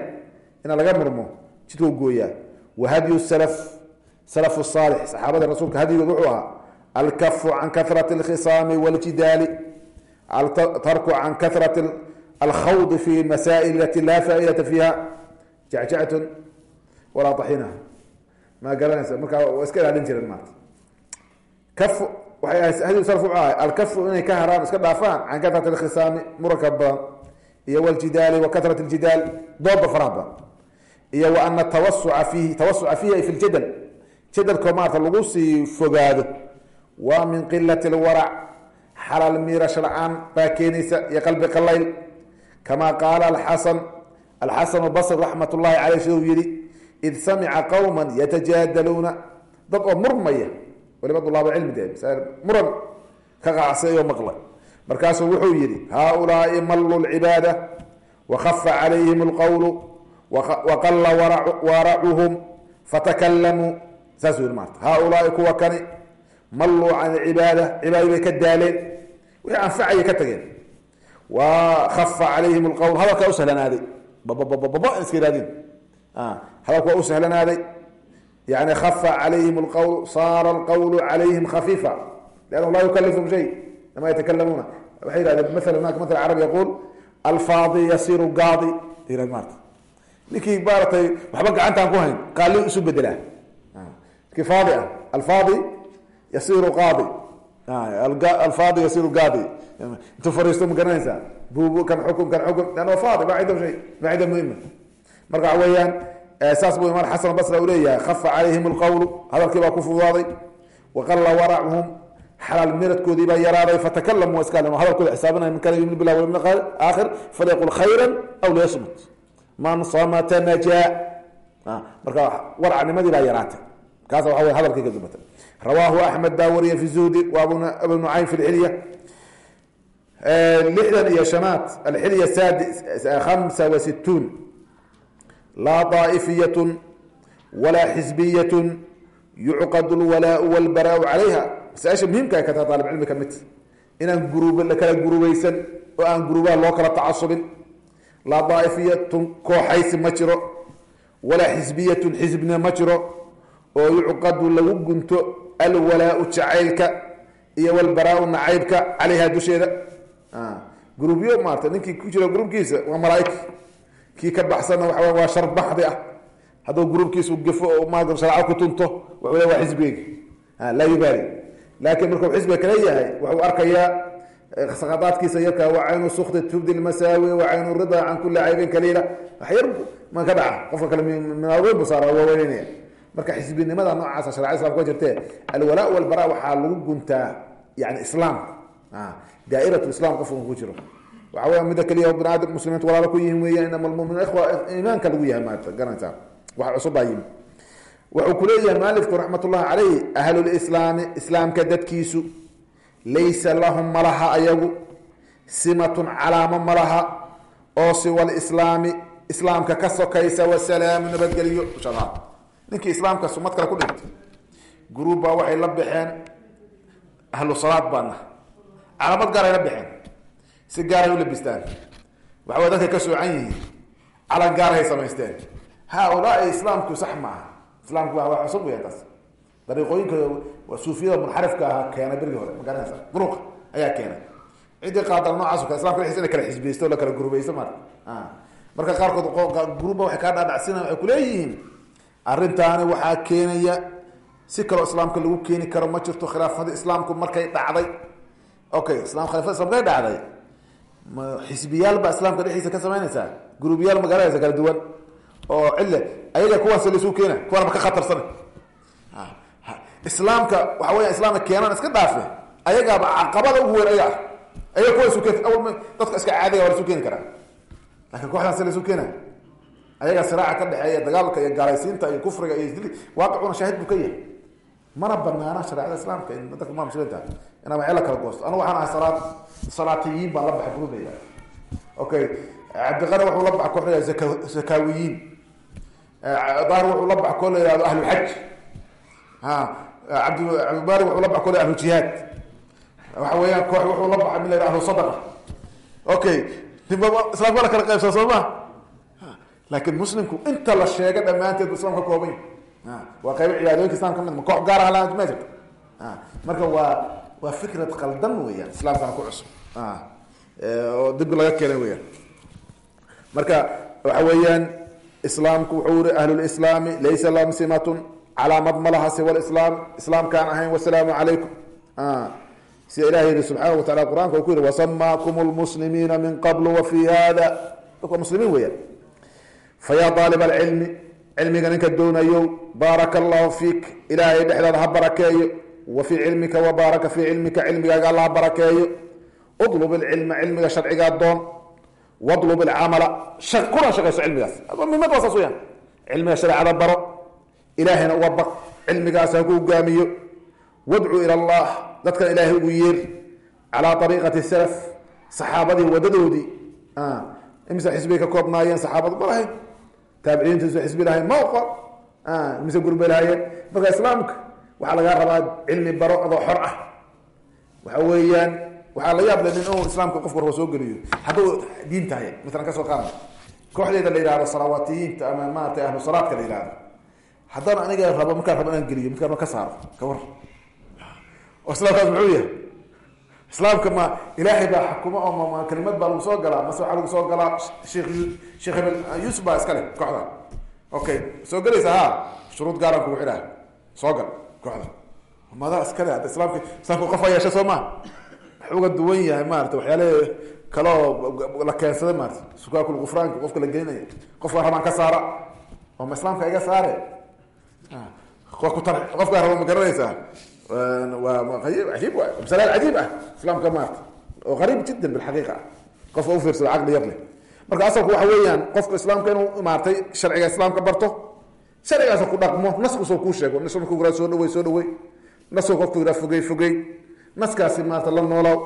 inaa laga murmo jidkau gooyaa wahadyu salaf salaf saalix saxaabada rasuulka hadyigood wuxuu ahaa alkafu can karati اlkhisaami wاljidaali tarku can karati alkhawdi fi masaa'il alati laa faa'idata fiiha jacjactun walaa taxina ma garanaysa markaa waa iska ilaalin jireen maarta kaf waxay hadi salaf wuxuu ahay alkafu inay ka haraan iska dhaafaan can karati alkhisaami muranka badan iyo wljidaali wa karat ljidaal dooda faraha badan iyo wa ana tawasuca fiihi tawasuca fiihi ay fi ljadal jadalko maarata lagu sii fogaado. Waa min qilati lwarac xalaal miirasha la'aan baa keenaysa iyo qalbi qalayl kama qaala alxasan alxasan basr raxmat ullahi caleyh siduu yihi id samica qowma yatajaadaluuna dad oo murmaya waliba dulaaba cilmi de muran ka qacsayo maqla. Markaasuu wuxuu yihi haaulaai mallu lcibaada wakafa calayhim lqowlu waqala waracuhum fatakalamuu saasuu yihi maarta haaulaai kuwa kani malluu can cibaada cibaadii bay ka daaleen. Wixii anfacayay ka tageen. Wa kafa calayhim lqowl hadalkaa u sahlanaaday bababababa in iska yihahdiin hadalku waa u sahlanaaday yani kafa calayhim lqowl saara alqowlu calayhim khafiifa. Liannahu laa yukalifum shay. Lama yatakalamuuna waxay yihahdeen maala hunaka maal carab yaquul alfaadi yasiru gaadi. Maarta ninkii maaratay waxba gacantaan ku hayn qaali isu bedelaa ninkii faadi ah alfaadi yasiru qaadi alfaadi yasiru gaadi intuu fariisto ma garanaysaa kan xukun kan xukun lanna faadi ma cindahu shay ma cinda muhima marka waxa weeyaan saas buu imaan xasan basra uu leeyahay kafa calayhim alqowlu hadalkii baa ku fududaaday waqalla warachuhum xalaal miradkoodii baa yaraaday fatakalamuu waa iska hadalkooda xisaabinaya min kana yumin billah wal aakhir falyaqul khayra aw liyasmut man samata najaa marka waracnimadii baa yaraatay kaas waxa wey hadalkii ka dubata rawaahu axmed baa wariya fi zuhdi wa abu nucaym fi lxilya lixdan iyo shanaad alxilya hamsa wa situun laa daa'ifiyatun walaa xisbiyatun yucqad lwalaau walbaraau calayha. Masaaisha muhimka ay ka taha ka mid. Inaan gurub la kala gurubaysan oo aan gurubaha loo kala tacasubin. Laa daaifiyatun kooxaysi ma jiro. Walaa xisbiyatun xisbina ma jiro oo yucqadu lagu gunto alwalaau jacaylka iyo walbaraau nacaybka calayha dusheeda. Grubyo maarata ninkii ku jiro grubkiisa waa malaaig. Kii ka baxsanna waa waa shar baxdi ah. Hadduu grubkiisu gafo oo maarata shareeco ku tunto wuxuu le waa xisbigeyga laa yubaali. Laakiin markuu xisbiga kale yahay wuxuu arkayaa sakadaadkiisa yarka wa caynu sukti tubdi lmasaawi wa caynu rida can kuli caybin kaliila. Wax yar ma ka dhaca. Qofka kale minaaweyn bu saara waa weyneynaya marka xisbinimada noocaasa sharcada islamka ka jirtee alwalaa walbara waxaa lagu guntaa yani islaam. Daa'irat islam qofka ku jiro. Waxa weya midda keliya bini aadam muslimiintu walaalo ku yihiin weeyaan inama almuminuun ikhwa iimaanka lagu yahay maarata garanaysaa wax cusub baa yimi. Wuxuu kuleeyahay maalifku raxmat ullahi caleyh ahlulislaami islaamka dadkiisu laysa lahum malaha ayagu simatun calaamo malaha oo siwa lislaami islaamka ka sokaysa wasalaamu nabadgeliyo insha ninkii islaamka sumad kale ku dhintay gruub baa waxay la baxeen ahlu salaad baana calaamad gaaray la baxeen. Si gaaray u labistaan. Waxawa dadkay ka soocan yihiin calan gaarahay samaysteen. Haaulaai islaamku sax maaha islaamku waa cusub weya taas dariiqooyinka suufiyada munxarifka ahaa keena berigii hore. Ma garanaysa duruqa ayaa keenay ciddii qaadal noocaas kale islamka dhexdiisa inay kala xisbiyeysto o la kala gurubaysto marka marka qaarkood gruubba waxay kaa dhaadhacsiinayan waxay kuleeyihiin arrintaani waxaa keenaya si kaloo islaamka lagu keeni karo ma jirto khilaafadii islaamku markay dhacday. Okay islam khilaafada islamka ay dhacday xisbiyaal baa islaamka dhexdiisa ka samaynaysaa? Gruubyaal magaaladaysa kala duwan? Oo cille ayaga kuwaas lasu keena kuwaanba ka khatarsan islaamka waxa weya islaamka keenaan iska dhaafe ayagaaba caqabada ugu weyn ayaga ah. Ayaga kuwa isu awal dadka iska caadiga waa la keeni karaa. Lakin kooxdaan se la isu keena ayaga siraaca ka dhexeeya dagaalka iyo gaalaysiinta iyo kufriga iyo waaqicuna shaahid buu ka yahay. Mana banaana shareecada islaamka dadka ma muslimiinta inaa waxya la kala goosto. Anu waxaan ahay salaad salaatiyiin baan la baxay gruubeyda okay cabdiqani wuxuu la baxa koox la zaka zakaawiyiin. Daahir wuxuu la baxa koo la yihahdo ahluxaj ha cabdi cabdibaari wuxuu la baxa koo la ahlu jihaad. Waxa weeyaan koox wuxuu la baxa min la yihah ahlu okay islamka la kala qaybsaa soo ma laakiin muslimku inta la sheega dhammaanteed bu islam ka koobany waa qaybo cibaadooyinka islam ka mid ma koox gaar ah ma jirto. Marka waa waa fikrad qaldan weeyaan islaamkana ku cusub. Oo dib laga keenay weyaan marka waxa weeyaan islaamku wuxuu yiri ahlulislaami laysa lahum simatun calaamad ma laha siwa lislaam islaamkaan ahayn wasalaamu calaykum. Sida ilahi yihi subxaana wa tacala qur'aanka uu ku yihi wasamaakum lmuslimiina min qablu wa fi hada dadka muslimiin weeyaan fayaa aalib alcilmi cilmiga ninka doonayo baaraka allahu fiik ilaahay dhexdaada ha barakeeyo wa fii cilmika wa baaraka fii cilmika cilmigaaga alla ha barakeeyo udlub ilcilma cilmiga sharcigaa doon wadlub ilcamala kuna shaqayso cilmigaas mimad waa saas weyaan cilmiga shareecada baro ilaahayna uga baq cilmigaas ha ku hogaamiyo wadcu ila allah dadkan ilaahay ugu yeer calaa ariiqati salaf saxaabadii wadadoodii imise xisbay ka koobnaayeen saxaabadu ma lahayn taabiciinta isu xisbi lahayn. Ma oqon imise gurbay lahaayeen marka islaamka waxaa lagaa rabaa cilmi baro adoo xor ah. Waxa weeyaan waxaa la yaab le nin uu islaamka qofka raba soo geliyo. Hadduu diin tahay masalan ka soo qaadna kooxdeeda la yihahdo salawaatiyiinta ama maaragtay ahlu salaadka la yihahdo haddana aniga rabo markaan rabo inaan geliyo midkaan ka saaro kawar oo islaamkaas muxuu yahay islaamka ma ilaahay baa xakuma oo ma kelimad baa lagu soo galaa? Mase waxaa lagu soo galaa? Sheekh sheekh hebel yuusuf baa iskale kooxda okay soo gelaysa ha? Shuruud gaaraan kugu xidhaa soo gal kooxda madaa iskale hadda islaamka islaamka qof yeesha soo maa wax uga duwan yahay maarata waxyaale kaloo la keensada maarata sukaakul gufraanka qofka la geynaya qofka rabaan ka saara. Oo ma islaamka iga saare? Qofkaa raba ma garanaysaa ajiib masalaad cajiib ah. Islaamka maarata oo qariib jiddan bilxaqiiqa ah. Qofka ufiirsado caqli yar leh. Marka asalku waxa weeyaan qofka islaamka inuu maartay sharciga islaamka barto sharcigaas ku dhaqmo naskusoo kuu sheego. Nas markuu raa soo dhawey soo dhawey nasku qofku yiraa fogey fogey naskaasi maarata la noolaaw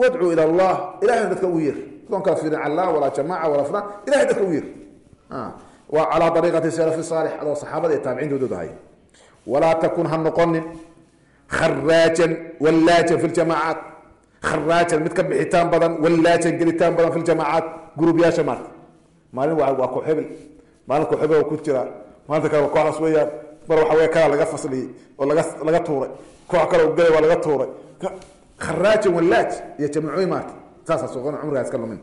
wadcuu ila allah. Ilahayna dadka ugu yeer adoon kala fiirin callah walaa jamaaca walaa fulan ilahay dadka ugu yeer waa calaa ariiqati salafi saalix. Adoo saxaabada iyo taabiciintooda hay walaa takun ha noqonin kharaajan wallaajan fi ljamaacaat kharaajan mid ka bixitaan badan wallaajan gelitaan badan fi ljamaacaat guruubyaasha maarta maalin waa koox hebel maalin koox hebel ku jira maalinta kale kooxdaas weeyaan mar waxa wey kalaa laga fasliyey oo laga laga tuuray koox kale gelay waa laga tuuray kharaajan wallaaj iyo jamacooyin maarta saasaa soqon cumrigaa iska lumin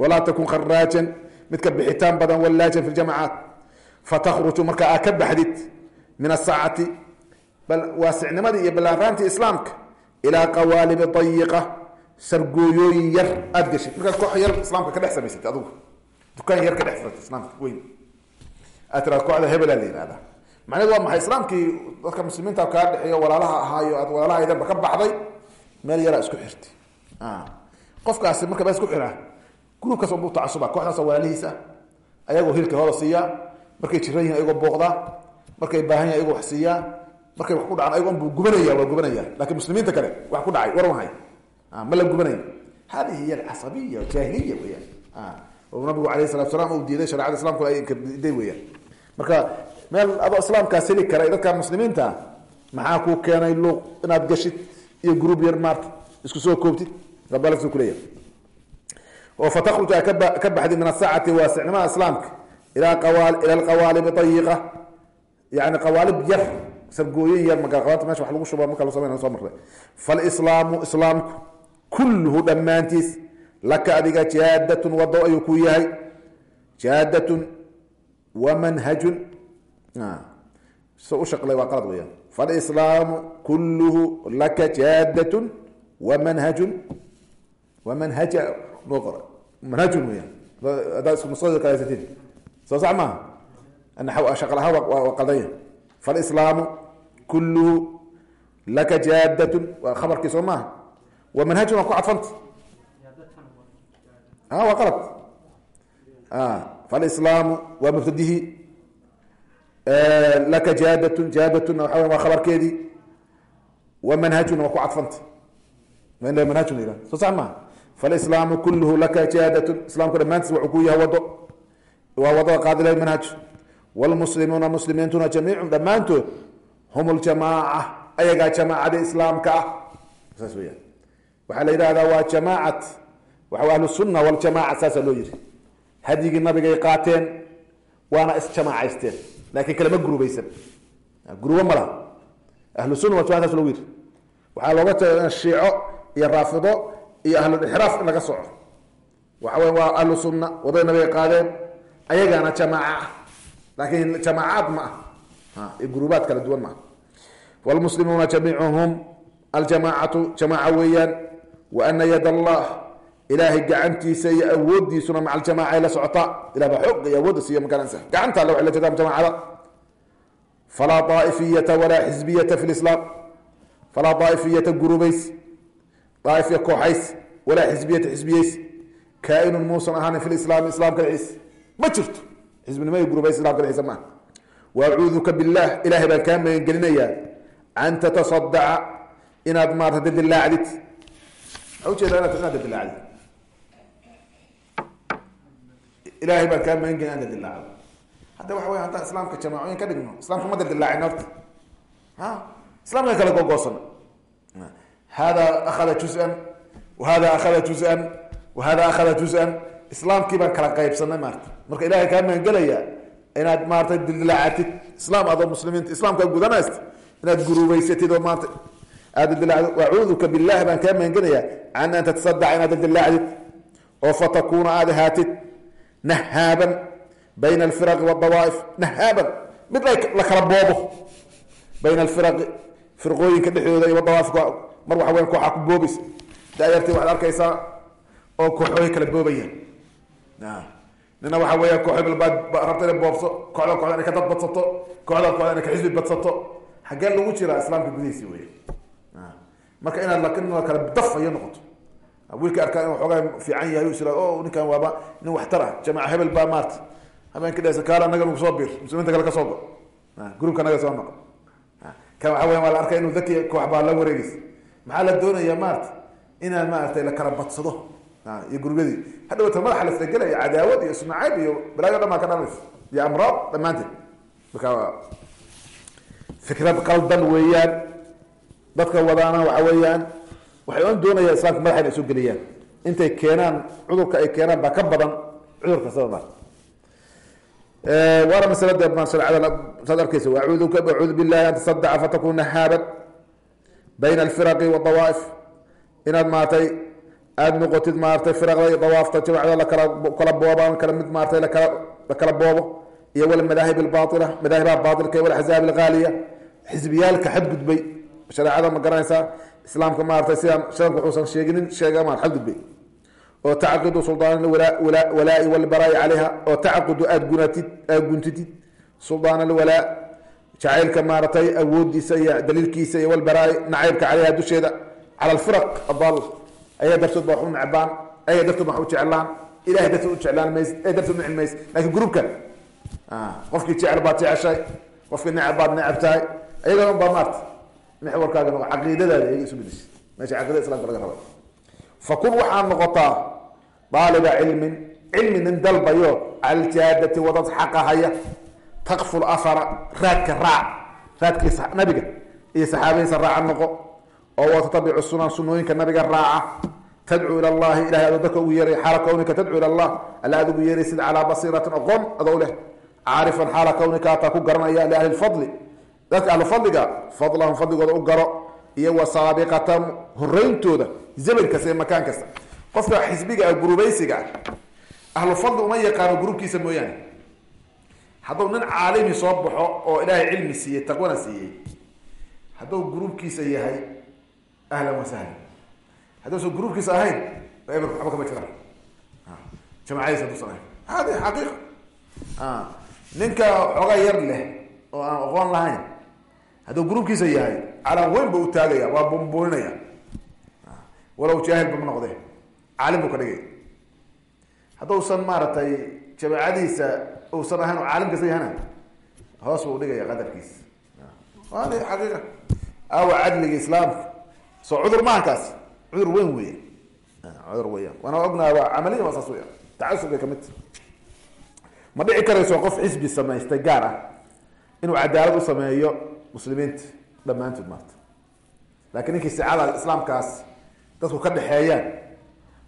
walaa takun kharaajan mid ka bixitaan badan wallaajan fi ljamaacaat fatakruju marka aa ka baxdid min asaacati waasicnimadii iyo ballaaraantii islaamka ilaa qawaalibi dayiqa sargooyooyin yar aada geshid markaad koox yar islaamka ka dhex samaysatay adugu. Dukaan yar ka dhex furatay islaamka weyn. Aad tiraad kooxda hebelaa la yihahdaa macnahedu waa maxay? Islaamkii dadka muslimiinta kaa dhexeeyo walaalaha ahaayo aad walaalahaydanba ka baxday meel yaraa isku xirtay. Qofkaasi marka baa isku xiraa gruubkaas unbuu tacasuba kooxdaas walaalihiisa. Ayagoo hilka hooda siiyaa markay jiran yihiin ayagoo booqdaa markay baahan yahin ayagoo wax siiyaa markay wax ku dhacaan ayago unbuu gubanaya waa gubanaya. Lakin muslimiinta kale wax ku dhacay war mahay ma la gubanayo hadihi hiy alcasabiya jahiliya weyaan oo nabigu alayh salatu salam uu diiday sharecada islamku ay diday weyaan marka meel adoo islaamkaas heli kara dadka muslimiinta maxaa kuu keenay luuq inaad gashid iyo gruub yar maarta isku soo koobtid? Abs kuleeya. Oo fatakruj a ka baxdi min asaacati waasicnimada islaamka ilaa ila alqawaalib ayiqa yani qawaalib yar sargooyin yar magarqabaanta meesha wax lagu shuba marka la sameyna soo marray falslaamu islaamku kulluhu dhammaantiis laka adiga jaadatun wado ayuu ku yahay. Jaadatun wa manhajun. Shaqlay waa qalad weyaan falslaamu kulluhu laka jaadatun wa manhajun. Wa manhaja noo manhajun weyaan haddaa isku nusada kalesatiin soo sax maaha? Shaqalaha waa qaldanya falslaamu kulluhu laka jaadatun. Waa khabarkii soo maaha. Wa manhajun waa ku cadfanta waa qalad. Falslaamu waa mubtadihi. Laka jaadatun jaadatun waa waa khabarkeedii. Wa manhajun waa ku cadfanta manhajun la soo sax maaha? Falslaamu kulluhu laka jaadatun. Islaamku dhammaantiis wuxuu ku yahay wado. Waa waddada qaadila manhaj wlmuslimuuna muslimiintuna jamiicum dhammaantood hum ljamaaca ayagaa jamaacada islaamka ah. Saas weyaan waxaa la yidhahdaa waa jamaacat waxa ahlu sunna waljamaca saasaa loo yihi hadyigii nabigay qaateen waana isjamaacaysteen laakiin kalema gurubaysan gurubo ma laha. Ahlu sunna waljamaca saas logu yihi waxaa looga jeeda shiico iyo raafido iyo ahlulixraaf in laga soco waxa wey waa ahlu sunna waddada nabigay qaadeen ayagaana jamaaca. Ah laakiin jamaacaad ma ah gurubaad kala duwan maaha wlmuslimuuna jamiicuhum aljamaacatu jamaaca weeyaan wa ana yad allah ilaahay gacantiisa iyo awoodiisuna maca aljamaca la socotaa ilah baa xoog iyo awoodda siiya magaranaysa gacanta alle waxay la jeedaan jamaacada falaa daaifiyata walaa xisbiyata fi lislaam falaa daaifiyata gurubays daaifya kooxays walaa xisbiyata xisbiyeys kaainun muusan ahaanin fi lislaami islaamka dhexdiisa ma jirto xisbinimada gurubays islamka dhexdiisa maaha waacuuduka billaah ilahay baan kaa magangelinayaa an tatasadaca inaad maarata dadilaacdid ujeeda inaad inaad dadilaacdid ilahay baan kaa magan gelin an dadilaacdo hadda waxa wey haddaan islaamka jamaacoyin ka dhigno islamka ma dadilaacin horta ha islamka kala gogoosana hada akhada juz-an wahada akhada juz-an wahada akhada juz-an islaamkii baan kala qaybsanay maarata marka ilahay kaa magangelaya inaad maarata dildilaacatid islaam adoo muslimiinta islaamkaa gudanaysta inaad gurubaysatid oo maanta aad dildilaacdo acuuduka billahi baan kaa magangelaya can an tatasadaca inaad dildilaacdid oo fatakuna aad ahaatid nahaaban bayna alfiraqi waadawaaif nahaaban. Mid la kala boobo bayna alfiraqi firqooyinka dhexdooda iyo wadawaaifka mar waxa weyan kooxaa ku boobaysa daayartii waxaad arkaysaa oo kooxooy kala boobayaan. Nina waxa weya koox hebel baad rabta inay boobso kooxda kooxda inay ka dad badsato kooxda kooxda inay ka xisbi badsato xaggee lagu jiraa islaamka gudihiisi wey marka inaad laakiin kala dafayo noqoto. Wiilka arkaa in waxoogaa fiican yahay is o ninkan waaba nin waxtar ah hebel baa maarta. Habeenka dhesa kaala naga nagu soo bir muslimiinta kale ka soo go. Gruubka naga soo noqo. Kan waxa weya waa la arkay inuu daki koox baa la wareegeysa maxaa la doonayaa maarata inaan maaragtay la kala badsado. Iyo gurubyadii hadhawata madaxa lasdagela iyo cadaawad iyo ismacayb iyo balaayo dhan baa ka dhalaysa iyo amraad dhammaanteed. Marka fikrad qaldan weeyaan. Dadka wadaana waxa weeyaan. Waxay on doonayaan islaamka madaxa inay soo geliyaan. Intay keenaan cudurka ay keenaan baa ka badan cudurka sababa. Waana masalada shareecada saad arkeysa acuudu billahi an tasadaca fatakun nahaaban bayna alfiraqi wadawaaif inaad maartay aada noqotid maaratay firaqda iyo dawaafta jamacda lakala kala boobaan kala mid maaratay lakala la kala boobo iyo walmadaahib albaila madaahibaha baailka iyo walaxzaab alghaaliya. Xisbiyaalka xadgudbay shareecada ma garanaysaa islaamka maarata sidaan sharanku wuxuusan sheeginin sheega ma xadgudbay oo tacaqudu suldaan walaa'i walbaraa'i calayha oo tacaqudu aada gunatid aada guntitid. Suldaan alwalaa jacaylka maaratay awoodiisa iyo daliilkiisa iyo walbaraa'i nacaybka calayha dusheeda. Cala alfiraq adal ayaga dartood baa wax u necbaan ayaga dartood wax u jeclaan. Ilahay dartood u jeclaan mays ee dartood nici mays laakiin gruubka qofkii jecel baad jeceshahay qofkii necab baad necab tahay ayaga baa maarta mexwarkaaga caqiidadaada ayaga isu bedeshay. Meesha caqiidada islamka laga raba fakun waxaad noqotaa daaliba cilmin cilmi nin dalbayo cala aljihaadati wadad xaqa haya takful afara raadka raac raadkiisa nabiga iyo saxaabadiisa raaca noqo oo watatabicu sunan sunooyinka nabiga raaca tadcuu ila llahi ilahay adoo dadka ugu yeeray xaala kawnika tadcuu ila allah alla aad ugu calaa basiiratin oqon adoo leh caarifan xaala kawnika ataa ku garanaya liahli lfadli dadka ahlu fadliga fadlahum fadligooda u garo iyo wa saabiqatan horeyntooda zaman kasta iyo makaan kasta qofka xisbiga ah gurubaysiga ah ahlu fadli uma yaqaano gruubkiisa mooyaane hadduu nin caalimi soo baxo oo ilaahay cilmi siiyey taqwana siiyey hadduu gruubkiisa yahay ahlan wa sahlan hadduusan gruubkiisa ahayn waxba kama jiraan jamacadiisa haduusan ahayn hadi xaqiiqa ninka xoogaa yar leh oo aan aqoon lahayn hadduu gruubkiisa yahay calaan weyn ba u taagaya waa bumbuuninaya walow jaahil ba ma noqde caalim buu ka dhigay. Hadduusan maaragtay jamaacadiisa uusan ahayn oo caalim kasta yahana hoos buu dhigaya qadarkiisa waani xaqiiqa. Awa cadliga islaamka. Soo cudur maaha kaas. Cudur weyn weya cudur weyan waana ognaha waa camaliya waa saas weya tacasub bay ka mid tahay ma dhici karayso qof xisbi samaystay gaar ah inuu cadaalad u sameeyo muslimiinta dhammaantood maarta laakiin ninkii sicada islaamkaas dadku ka dhexeeyaan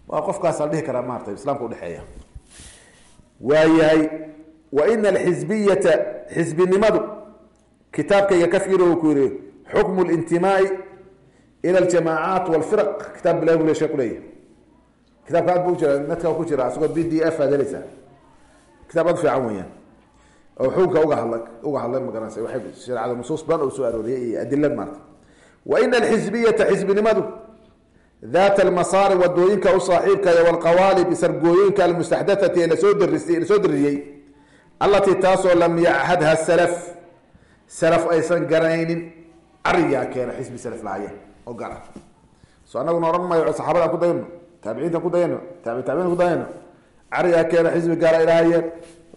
waa qofkaas la dhihi karaa maarata islaamka udhexeeya waayahay wa ina alxisbiyata xisbinimadu kitaabkayga ka fiiro ku yihi xukmu lintimaai ila aljamaacaat walfiraq. Kitaab bilahi bule sheek uleeyahy kitabka aad bu jira nadka ku jira isagoo b d f aad helaysaa kitaab aad fiican weyaan oo xukunka uga hadla uga hadlay magaranaysa waxay shareecada nusuus badan oo soo iyo adilad maarta. Wa ina alxisbiyata xisbinimadu daat almasaari waddooyinka u saaxiibka iyo walqawaalib sargooyinka almustaxdathati ee la soo darisay la soo dariyey allatii taasoo lam yachadha salaf. Salaf aysan garanaynin cariyaa keena xisbi salaf lahaya oo gara so anaguna odhan mayo saxaabada ku dayano taabiciinta ku dayano taabi taabiciinta ku dayano cariyaa keena xisbi gaara ilaahayeen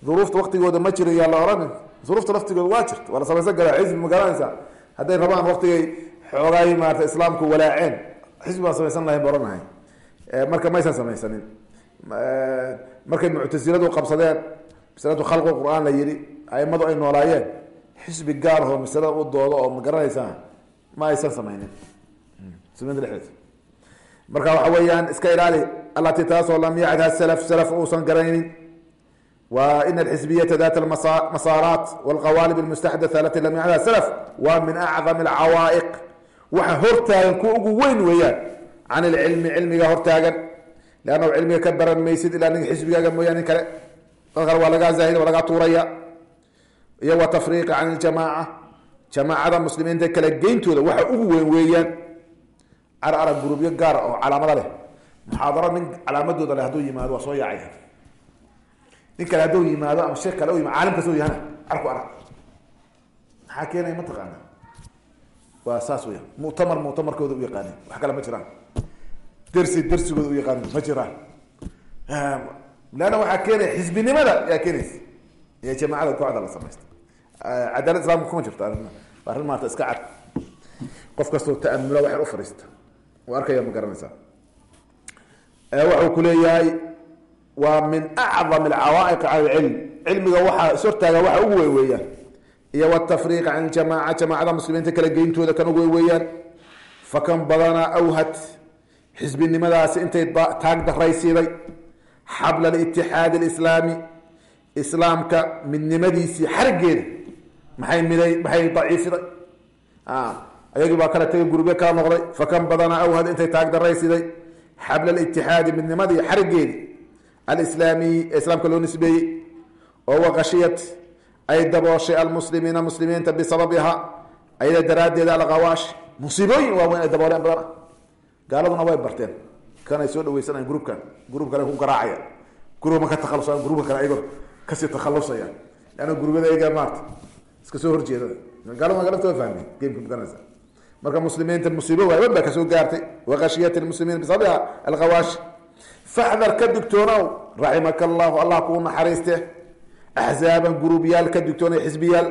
duruufta waktigooda ma jiro yaa la odhanin duruufta laftigooda waa jirta waa la samaysan karaa xisbi ma garanaysaa hadday rabaan waktigay xoogaay maarata islaamku walaaceen. Xisbi baan samaysan lahayn ba oranahay. Marka maysan samaysanin markay muctasiladu qabsadeen masaladu khalqu qur'aan la yihi aimadu ay noolaayeen. Xisbi gaar ahoo masalada u doodo oo ma garanaysaa ma aysan samaynin. Dhexdeeda marka waxa weeyaan iska ilaali allati taasoo lam yacdha salaf salaf uusan garanaynin wa ina alxisbiyata dat almasaaraat walqawaalib almustaxdatha alati lam yacdha salaf waa min acdam alcawaa'iq waxa hortaagan kuwa ugu weyn weeyaan can ilcilmi cilmiga hortaagan leannahu cilmiga ka baran maysid ilaa nin xisbigaaga mooyaan nin kale dad kale waa lagaa zaahida waa lagaa tuuraya iyo wa tafriiqa can iljamaaca jamaacada muslimiinta kala geyntooda muxaadaro nin calaamadooda leh hadduu yimaado waa soo yaacaya nin kale hadduu yimaado ama sheekh kale u yimaado caalim kastoo yahana carku arag maxaa keenaya mataqaana waa saas weya muctamar muctamarkooda u yaqaanin wax kale ma jiraan dersi dersigooda u yaqaanin ma jiraan leanna waxaa keenaya xisbinimada yaa keenaysa iyo jamaacada kooxda la samaysta cadaalad islamka kuma jirto arrin arrin maarta iska cad qof kastoo ta'amula waxay u fadhiista oo arkaya ma garanaysaa waxuu ku leeyahay waa min acdam alcawaa'iq cala alcilm cilmiga waxaa is hortaaga waxa ugu weyn weeyaan iyo wtafriiq can iljamaaca jamaacada muslimiinta kala geyntooda kan ugu weeyaan. Fakan badanaa awhad xisbinimadaasi intay taag daraysiiday xabla litixaadi alislaami islaamka midnimadiisii xarigeeda maxay miday maxay daciifiday ayagii baa kala tegay gurubyo kala noqday. Fakan badanaa awhad intay taag daraysiiday xabla litixaadi midnimadii xarigeedi alislaamiyi ee islaamka loo nisbeeyey oo waqashiyat ay dabooshay almuslimiina muslimiinta bisababiha ayada daraaddeeda alqawaash musiibooyin waaweyn ay dabooleen badan gaaladuna way barteen kanay soo dhaweysanayan grupkan grup kale ku garaacaya grup ma ka takhalusaan grupka kale ayagoo ka sii takhalusaya leanna gurubyada ayaga maarta iska soo horjeedada gaalada maga laftooda fahmeen maganaysa marka muslimiinta musiibo waaweyn baa ka soo gaartay. Wakashiyat lmuslimiin bisabiha alqawaash faxdar ka digtoonow raximaka allahu allah kuu naxariiste axzaaban guruubyaal ka digtoonay xisbiyaal.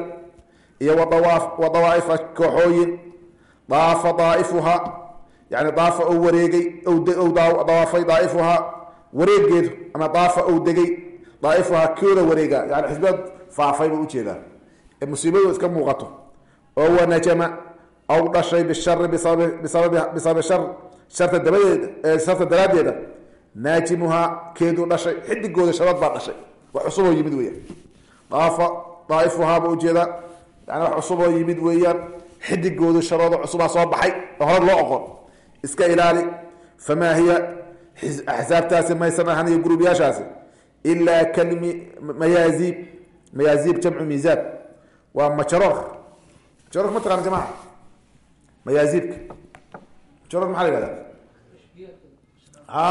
Iyo wa kooxooyin. Daafa daaifuha. Yani daafa ou wareegay dawaafay daaifuhaa wareegeedu ama daafa ou degay daaifuhaa kooda wareega yani xisbiyaad faafay buu u jeedaa ee musiibadu iska muuqato. Oo wanajama aw dhashay bishari bisababi shar sharta dabadeeda sharta daraaddeeda naajimuhaa keeduu dhashay xidigooda sharad baa dhashay wax cusuboo yimid weeyaan daafa daaifuhaa buu u jeedaa yani wax cusuboo yimid weeyaan xidigoodu sharooda cusubaa soo baxay oo hore loo oqon iska ilaali famaa hiya axsaabtaasi maysan ahan iyo guruubyaashaasi ilaa kalmi mayaaziib mayaaziib jamcu miisaab waa majaroor majaroor ma taqana jamaca mayaaziibka majaroor maxaa la yihahda a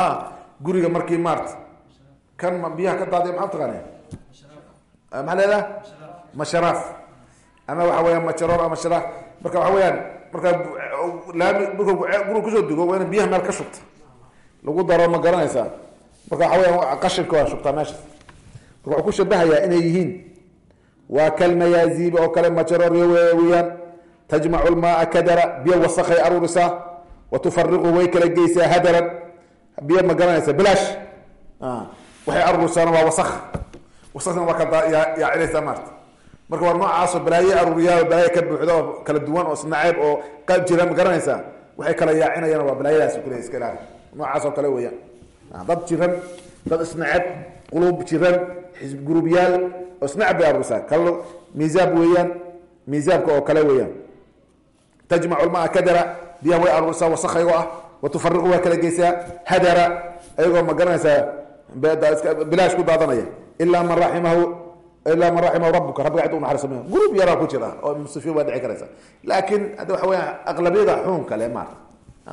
guriga markii maarta kan biyaha ka daadiya maxaa taqaana maxaa leedaha masharaaf. Ama waxa weya majaroor ama sharaaf marka waxa weyaan markaa laami marka guriga ku soo dugo waa ina biyaha meel ka shubta lagu daro ma garanaysaa. Marka waxa weya qashinka waa shubtaa meesha. Marka wuxuu ku shabahayaa inay yihiin. Waa kalmayaaziib oo kale majarooryo weyaan tajmacu lmaaa kadara biyo wasakay aruurisaa wa way kala geysaa hadaran. Biyo ma garanaysa bilaash. Waxay aruurisaana waa wasak wasakna waa kayaacinaysaa maarta. Marka waa noocaasoo balaaye aruuriyaa balaaye ka buuxda oo kala duwan oo isnaceeb oo qab jira ma garanaysaa waxay kala yaacinayaan waa balaayadaas kule iska ilaali. Noocaas oo kale weeyaan. Dad jiran dad isnaceb quluub jiran xisb gurubyaal oo isnaceb bay aruurisaa kal miisaab weeyaan miisaabka oo kale weeyaan tajmacu lmaa kadara biyaha way aruurisaa wasakaygo ah wa tufariqu waa kala geysaa hadara ayagoo ma garanaysaa bilaash ku daadanaya ilaa man raximahu ilaa man raximahu rabuka rabbiga cid u naxariisama gurub yaraa ku jira oo mustafiin waa dhici karaysa laakiin hadda waxa weya aqlabiyada xuun kale maarta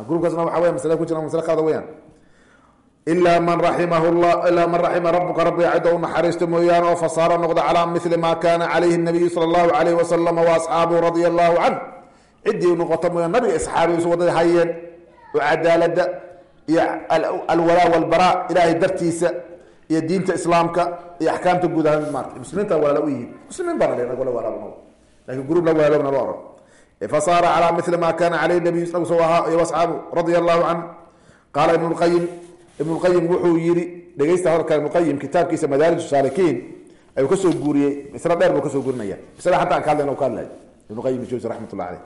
gurubkaasna waxa weya masale ku jira masale qaada weyaan ilaa man raximahu llah ilaa man raxima rabuka rabbiga cidda u naxariisto mooyaane oo fasaaro noqda calaa mili ma kana calayhi nabiyu sala allahu alayhi wasalama wa asxaabuhu radia allahu canh ciddii noqota mooyaan nabiga asxaabigiisu waddada hayeen oo cadaalada iyo alwalaa walbaraa ilaahay dartiisa iyo diinta islaamka iyo axkaamta guud ahaan maarta. Muslimiinta walaala u yihiin. Muslimiin baa nale nagula walaabno laakiin gruub la walaalobna lo oran. Fasaara calaa mili ma kana calayhi nabiyu nabigu soo ahaa iyo asxaabu radia allahu canh qaala ibnu lqayim ibn lqayim wuxuu yihi dhegeysta hadalka ibnuqayim kitaabkiisa madaarij saalikiin ayuu ka soo guuriyey misle dheer buu ka soo guurinaya. Misle hatta aan ka hadlayna u ka hadlay. Ibnu qayim jawsi raxmat ullah caleyh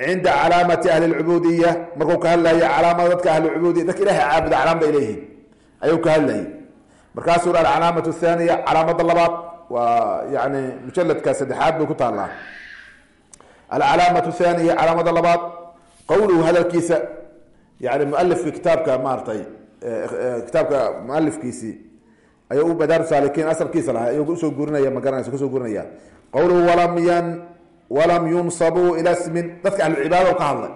cinda calaamati ahli lcubuudiya markuu ka hadlaya calaamada dadka ahli cubuudiya dadka ilahay caabuda calaam bay leeyihiin ayuu ka hadlayay markaasuu alcalaamatu thaniya calaamada labaad waa yani mujaladka saddexaad bay ku taallaa alcalaamatu thaniya calaamada labaad qowluhu hadalkiisa yani mualifki kitaabka maaratay kitaabka mualifkiisii ayuu madaar saalikiin asalkiisa lahaa ayuu u soo guurinaya ma garanaysa ku soo guurinaya qowluhu walam yan walam yunsabuu ila smin dadka ahlucibaada ka hadlay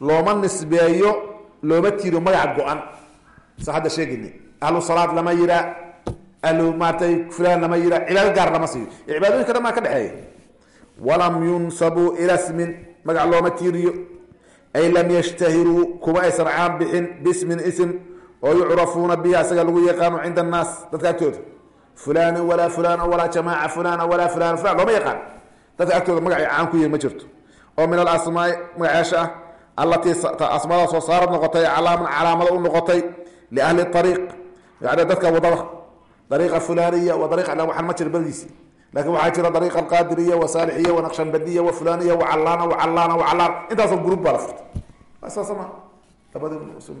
looma nisbeeyo looma tiiriyo magac go-an. Sa hadda sheegayni ahlu salaad lama yiraa ahlu maaratay fulaan lama yiraa cibaado gaar lama siiyo. Cibaadooyinka dhan ka dhexeeya. Walam yunsabuu ila smin magac looma tiiriyo. Ay lam yashtahiruu kuma aysan caan bixin bismin ism oo yucrafuuna bihi asaga lagu yaqaano cinda annaas. Dadka agtooda fulana walaa fulana walaa jamaaca fulana walaa fulana fulan looma yaqaan dadka agtooda magacay caan ku yihiin ma jirto. Oo min alasmaai magaceesha ah allatii asmaadaas oo saarad noqotay calaaman calaamada u noqotay liahli ariiq yani dadka waddada ariiqa fulaniya wa ariiq waxaan ma jira badiisi. Lakin waxaa jira ariiqa alqaadiriya wa saalixiya wa naqshanbadiya wa calaan intaasoo gruub baa la furtay. Saasama labadi nooce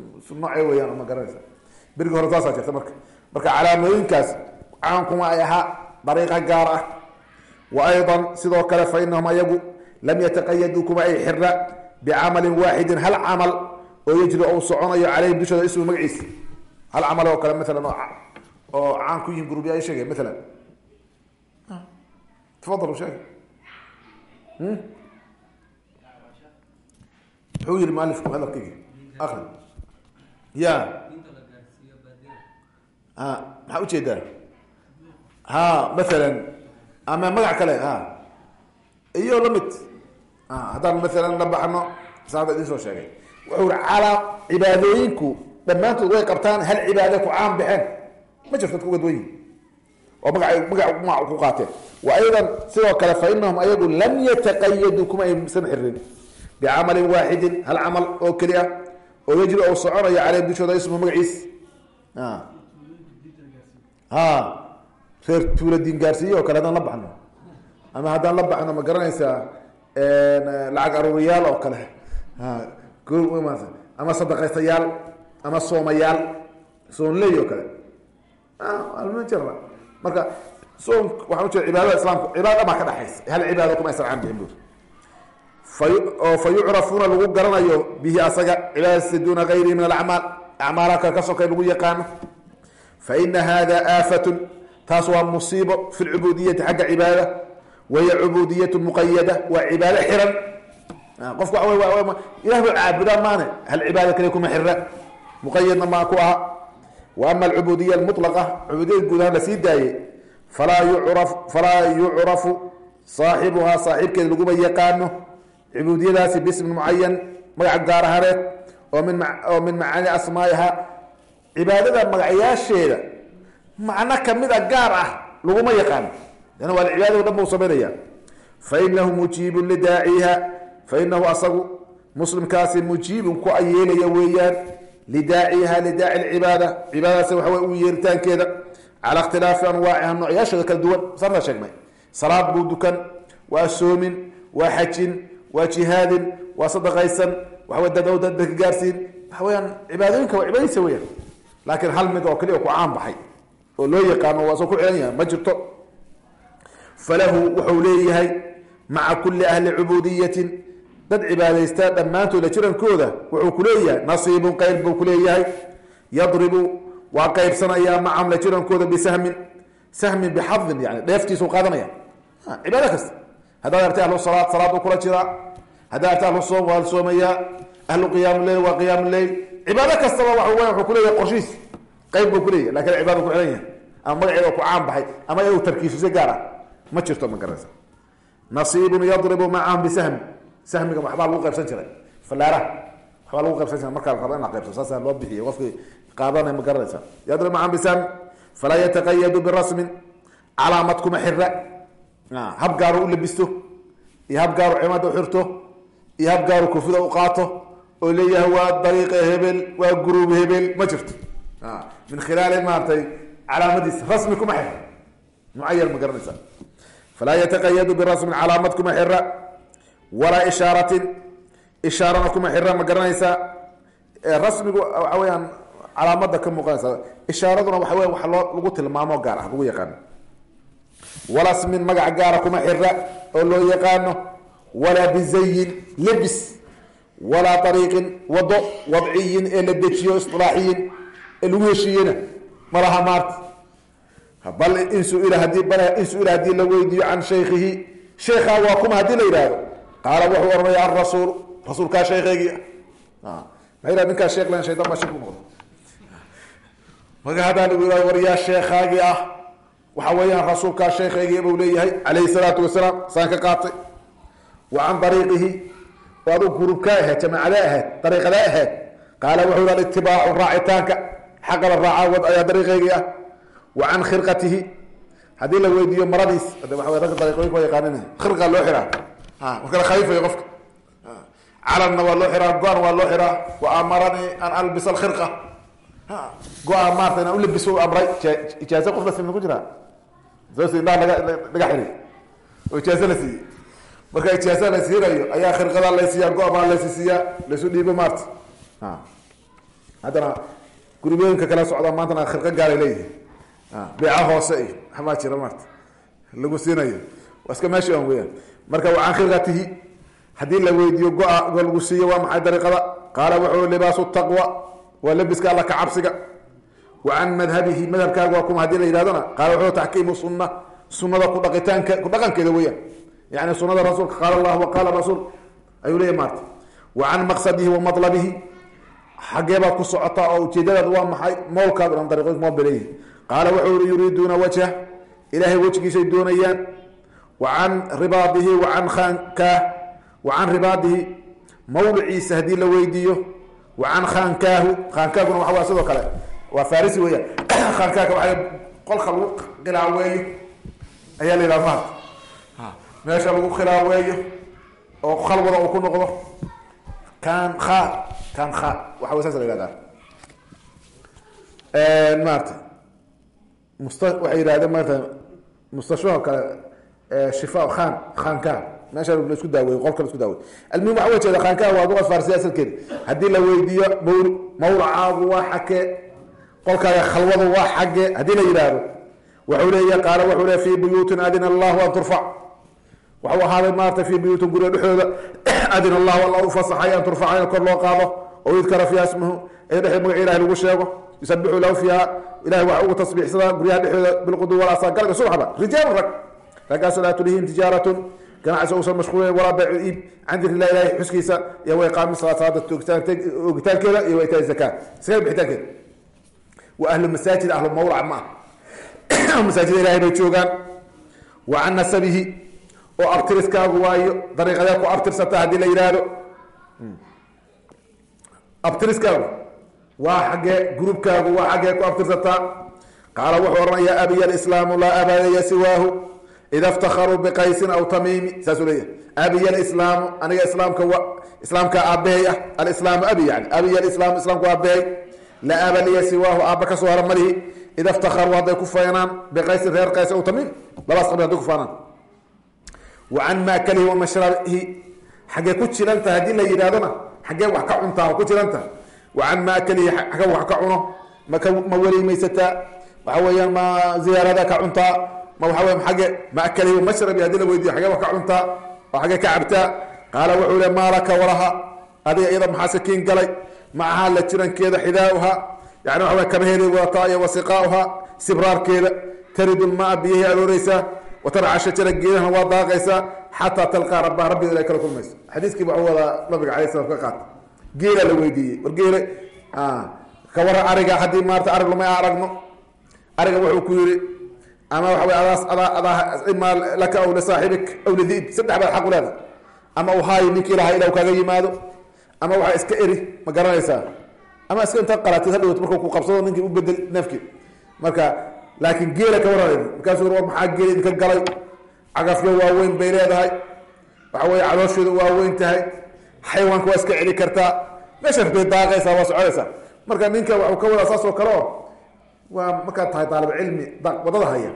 weyaan ma garanaysa berigi hore saasaa jirta marka. Marka calaamooyinkaas caankuma ay ahaa dariiqa gaar ah wa ayضa sidoo kale fa inahum ayagu lam yataqayaduu kuma ay xirna bicamalin waaxidin hal camal oo yejri ou soconayo caleyhim dushooda ismu magaciisa hal camal oo kale maalan oo caan ku yihiin gruubya ay sheegay maalan tafadal sheeg muxuu yihi mualifku hadalkaygi akri ya maxaa u jeedaa ha maalan ama magac kale iyo la mid haddaan maalan la baxno saada idin soo sheegay. Wuxuu calaa cibaadooyinku dhammaantood way qabtaan hal cibaade ku caan baxeen ma jirto dadka uga duwan yihiin oo maga maga magac ku qaateen. Wa aydan sidoo kale fa inahum ayagu lam yataqayaduu kuma aysan xirin bicamalin waaxidin hal camal oo keli ah oo yajri ou soconayo caleyhim dushooda ismu magaciis. Ha reer tuula diin gaarsiiye oo kale haddaan la baxno. Ama haddaan la baxno ma garanaysaa lacag aruuriyaal oo kale. Ama sadaqaystayaal ama soomayaal soonley oo kale. Ma jira. Marka soon waxaan ujeeda cibaadada islaamka cibaada baa ka dhexaysa hal cibaado kuma aysan caan bixin bur oo fa yucrafuuna lagu garanayo bihi asaga cibaadadiisa duuna gayrihi min alacmaal. Acmaala kale ka sokay lagu yaqaano. Fa ina hada aafatun taas waa musiibo fi lcubudiyati xagga cibaadada wahiya cubudiyatu muqayada waa cibaado xiran. Qofku waa ilah ba caabudaa maane hal cibaado kale kuma xira muqayadna maa ku aha. Wa ama alcubudiya almulaqa cubudiyada guud ahaan la sii daayey falaa yucraf falaa yucrafu saaxibuhaa saaxiibkeeda laguma yaqaano. Cubudiyadaasi bismin mucayan magac gaar oo min oo min macaani asmaa'iha cibaadada magacyaasheeda macno kamida gaar ah laguma yaqaano an waa cibaadado dhan bau samaynaya fainahu mujiibun lidaaciha fainahu asagu muslimkaasi mujiibun ku ayeelaya weeyaan. Lidaaciha lidaaci lcibaada cibaadadaas waxa wey u yeeritaankeeda. Cala ikhtilaafi anwaaciha noocyaashooda kala duwan. Saana sheegnay? Salaad buu dukan waa soomin waa xajin waa jihaadin waa sadaqaysan. Waxaw dad dadka gaarsiin. Waxa weyaan cibaadooyinka waa cibaadadiisa weyaan laakiin hal mid oo kaliya ku caan baxay oo loo yaqaano waa soo ku yahay ma jirto. Falahu wuxuu leeyahay maca kuli ahli cubuudiyatin dad cibaadaysta dhammaantooda jirankooda wuxuu kuleeyahay nasiibun qayb buu kuleeyahay yadribu waa qaybsanayaa macam la jirankooda bisahmin. Sahmin bixadin yani dheeftiisu qaadanaya. Cibaado kasta. Haddaad artay ahlu salaad salaad u kula jiraa. Haddaad artay ahlu soom waa soomayaa. Ahlu qiyaam leyl waa qiyaam leyl cibaado kastaba wa wuxuu kuleeyahay qorshiis qayb buu kuleeyahay laakiin cibaada ku xihan yahay. Ama magaceeda ku caan baxay ama iyagu tarkiisisay gaar ah. Ma jirto ma garanaysa nasiibun yadribu macahum bisahmi sahmiga waxbaa lagu qaybsan jiray. Falaaraha waxbaa lagu qaybsan jiray. Markaa la rabo in la qaybso saasa loo bixiy qofkii qaadanay ma garanaysa yadrib macahum bisahmi falaa yataqayadu birasmin calaamad kuma xira hab gaaro u labisto iyo hab gaaro cimada uxirto iyo hab gaaro kufida u qaato. Oo leeyahay waa dariiqa hebel waa guruub hebel. Ma jirto min khilaali maaratay calaamadiisa rasmi kuma xira mucayan ma garanaysa. Falaa yataqayadu birasmin calaamad kuma xira walaa ishaaratin ishaarana kuma xira ma garanaysa. Rasmigu waxa weyaan calaamada ka muuqanaysa. Ishaaraduna waxa weya waxa loo lagu tilmaamo gaar ah lagu yaqaano walaa smin magac gaara kuma xira oo loo yaqaano walaa bizayin lebis walaa ariiqin wado wadciyin ee la dejiyo isilaaxiyin ee lagu heshiiyena malaha maarta. Bal in suila haddii bal in su'ila haddii la weydiiyo can shaykihi sheekhaa waa kuma haddii la yidhaahdo. Qaala wuxuu oranaya arasuul rasuulkaa sheekeygii ah maa yihah ninkaa sheekh len shaydan baa shek u noqda marka lagu yihahdo war sheekhaagii ah. Waxa weeyaan rasuulkaa sheekeygii buu leeyahay calayhi salaatu wasalaam. Saan ka qaatay. Wa can ariiqihi oo aduu gurubkaa ahayd jamaacada ahayd dariiqada ahayd. Qaala wuxuu yidhahda itibaacu raacitaanka xaqa la raacaa wad ayaa dariiqeygii ah. Wa can khirqatihi. Haddii la weydiiyo maradiis waa ragga dariiqooyinka waa yaqaanin khirqa loo xiraa. Marka la khaliifayo qofka. Calanna waa loo xiraa go-an waa loo xiraa. Wa amaranii an albisa alkhirqa. Go-a maarata inaan u amray. Ijaaze qof la ku jiraa? Indhaha laga xiri oo ijaaze la siiyey. Marka ijaaza la siinayo ayaa khirqada laysiiyaa go-baa laysiisiiyaa laysu dhiibo maarta. Haddana gurbooyinka kala socda maantana khirqo gaaray leeyihiin beeca hoose iyo waxbaa jira maarta lagu siinayo. Waa iska meesha an weyaan marka wa can khirqatihi haddii la weydiiyo go-a go lagu siiyo waa maxay dariiqada? Qaala wuxuu libaasu taqwa. Waa labiska alla ka cabsiga. Wa can madhabihi madhabkaaga waa kuma haddii la yidhahdona. Qaala wuxuu taxkiimu sunna. Sunada ku dhaqitaanka ku dhaqankeeda weyaan yani sunada rasuulka qaala allah wa qaala rasuul. Ayuu leeya maarta wa can maqsadihi wa matlabihi xaggee baad ku socotaa oo ujeedadaad waa maxay? Moolkaad dhan dariiqooyink mool bay leeyihi qaala wuxuu yihi yuriiduuna wajha ilaahay wejigiisay doonayaan. Wa can ribaadihi wa can khaankaah ribaadihi. Mawliciisa haddii la weydiiyo wa can khaankaahu. Khaankaahuna waxa waa sidoo kale waa farisi weeyaan. Khaankaaka waa qolka lagu khilaaweeyo. Ayaa la yidhaha maarta meesha lagu khilaaweeyo oo khalwada uu ku noqdo kan kha kan kha. Waxa way saas la yihahdaa maarata musta waxay yihahdeen maarata mustashfaha kale shifa khan khanka meesha la isku daaweeyo qolka la isku daaweeyo almuhim waxa ujeeda khanka waa luqad farsiya asalkeeda haddii la weydiiyo mawl mawlacaagu waa xake qolkaaga khalwadu waa xagge haddii la yidhaahdo wuxuu leeya qaala wuxuu leeya fi buyuutin adina allahu an turfac waxuu ahaaday maarata fi buyuutin guriga dhexdooda adina allahu alla u fasaxay an turfaca in kor loo qaado. Oo yudkara fiiha ismuhu. Ee dhexdeed magaca ilahi lagu sheego. Yusabixu lahu fiiha. Ilahay waxa ugu tasbiixsadaa guryaha dhexdooda bilqudu walasa galga subaxba rijaalu rag. Raggaasoo laa tulihim tijaaratun. Ganacsi uusan mashquulin walaa baycu iib. Can dikri illahi ilahay xuskiisa. Iyo wa iqaami salaad salaada oogitaankeeda iyo wa itaa zakaa sakada bixitaankeeda wa ahlu masaajid ahlu mawlac ma ah. Masaajida ilahay bay joogaan. Wa can nasabihi oo abtiriskaagu waayo dariiqadee ku abtirsata haddii la yidhaahdo abtiriskaagu waa xaggee gruubkaagu waa xaggee ku abtirsataa qaala wuxuu odhanayaa abiya alislaamu laa abadaya siwaahu ida iftakaruu biqaysin aw tamiimi. Saasuu leeyahay. Abiya alislaamu aniga islaamka wa islaamka aabahay ah. Alislaamu abi yani abiya alislaamu islaamku aabahay laa abaliya siwaahu aaba ka soo hara malihi ida iftakaruu hadday ku faynaan biqaysin reer qays aw tamiim. Labaas qabiil hadday ku faanaan wa can maakalihi wa mashrabihi xaggee ku jiranta haddii la yidhahdona xaggee wax ka cuntaa ku jiranta. Wa can maakalihi xaggee wax ka cuno. Maka ma welimaysataa waxa weeyaan ma ziyaarada ka cuntaa ma waxa weya agge maakalihi mashrabi haddii la weydiyo xagee wax ka cuntaa oo xaggee ka cabtaa qaala wuxuu le maalaka walaha adiga iyada maxaa sakiin galay? Macahaa la jirankeeda xidaauha yani waxa wey kabaheeday wadataa iyo wasiqaauha sibraarkeeda. Taridu lmaa biyahii arooreysaa watarca shajara geedahana waa daaqaysaa xataa talqaa rabbaha rabbiga ila kala kulmayso. Xadiiskii waxuu wadaa nabiga alay slam ka qaata geela la weydiiyey. War geele kawara ariga haddii maarata arig lama aragno. Ariga wuxuu ku yiri ama waxa wey adaas adaa adaa imaa laka aw lisaaxibik aw lidib saddex baad xaq u leedahay. Ama u haayi ninkii lahaa ilah kaaga yimaado. Ama waxaa iska eri ma garanaysaa. Ama iska inta qalatid hadhowt marka ku qabsado ninkii u bedel neefki marka laakiin geela ka waran markaasuu war maxaa geela idinka galay? Cagafyo waaweyn bay leedahay. Waxa weye calooshooda waaweyn tahay. Xayawaanka waa iska celi kartaa. Meeshaas bay daaqaysaa waa soconaysaa marka ninka waxuu ka wadaa saas oo kale oo waa markaad tahay daalib cilmi waddada haya.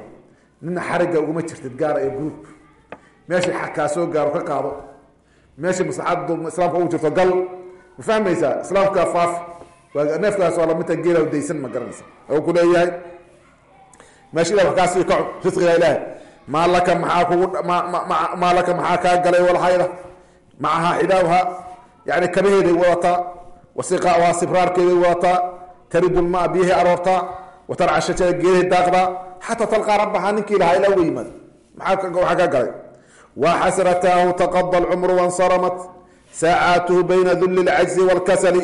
Nina xarigga uguma jirtid gaara iyo group meeshay kaa gaaro ka qaado. Meeshay maslaxadu islaamka ugu jirto gal. Ma fahmaysaa? Islaamka faaf. Neefkaas waa lamidta geela daysan ma garanaysa. Oo ku leeyahay meesha ila kaasi ka risqiga ilaahay maa laka maxaa kugu maa laka maxaa kaa galay walhayda macahaa xidaawha yani kabaheeday wadataa wasiqaauhaa sibraarkeeday wadataa taridu lmaa biyahay aroortaa watarca shajara geedahay daaqdaa xataa talqaa rabbaha ninkii lahaa ilaa uga yimaado maxaa kaa galay waxasrataahu taqada lcumru wansaramat saacaatuhu bayna duli lcajzi wاlkasali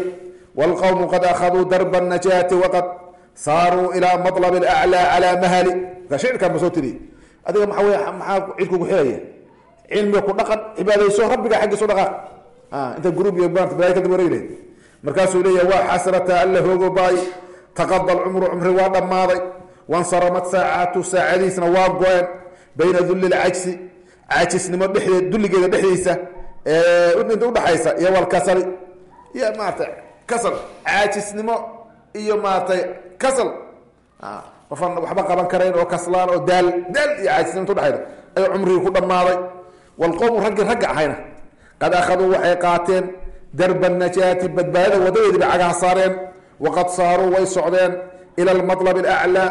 wاlqowmu qad akhaduu darba الnajaati waqad saaruu ilaa malab aclaa calaa mahali. Markaa shicirkaa ma soo tiriy adiga maxaa wey maxaa cid kugu xiraya? Cilmiga ku dhaqan cibaadayso rabbiga xaggiisu dhaqaaq inta gruub iyo maanta balaya kadib wareegleed markaasuu leeyahay waa xasrata alla hoogo baay. Taqada alcumru cumri waa dhammaaday. Wansaramat saacaatu saacadiisna waa go-een bayna dulli lcajsi caajisnimo dhexdeed dulligeeda dhexdiisa inta udhaxaysa iyo walkasali iyo maarata kasal caajisnimo iyo maaratay kasal. Qofaan waxba qaban karayn oo kaslaan oo daal daal iyo caajisnimo inta udhexayda ayuu cumrigii ku dhammaaday. Walqowmu raggii ragga ahayna qad akhaduu waxay qaateen darba najaati badbaadada wadadeedii bay cagaha saareen. Waqad saaruu way socdeen ila almalab alaclaa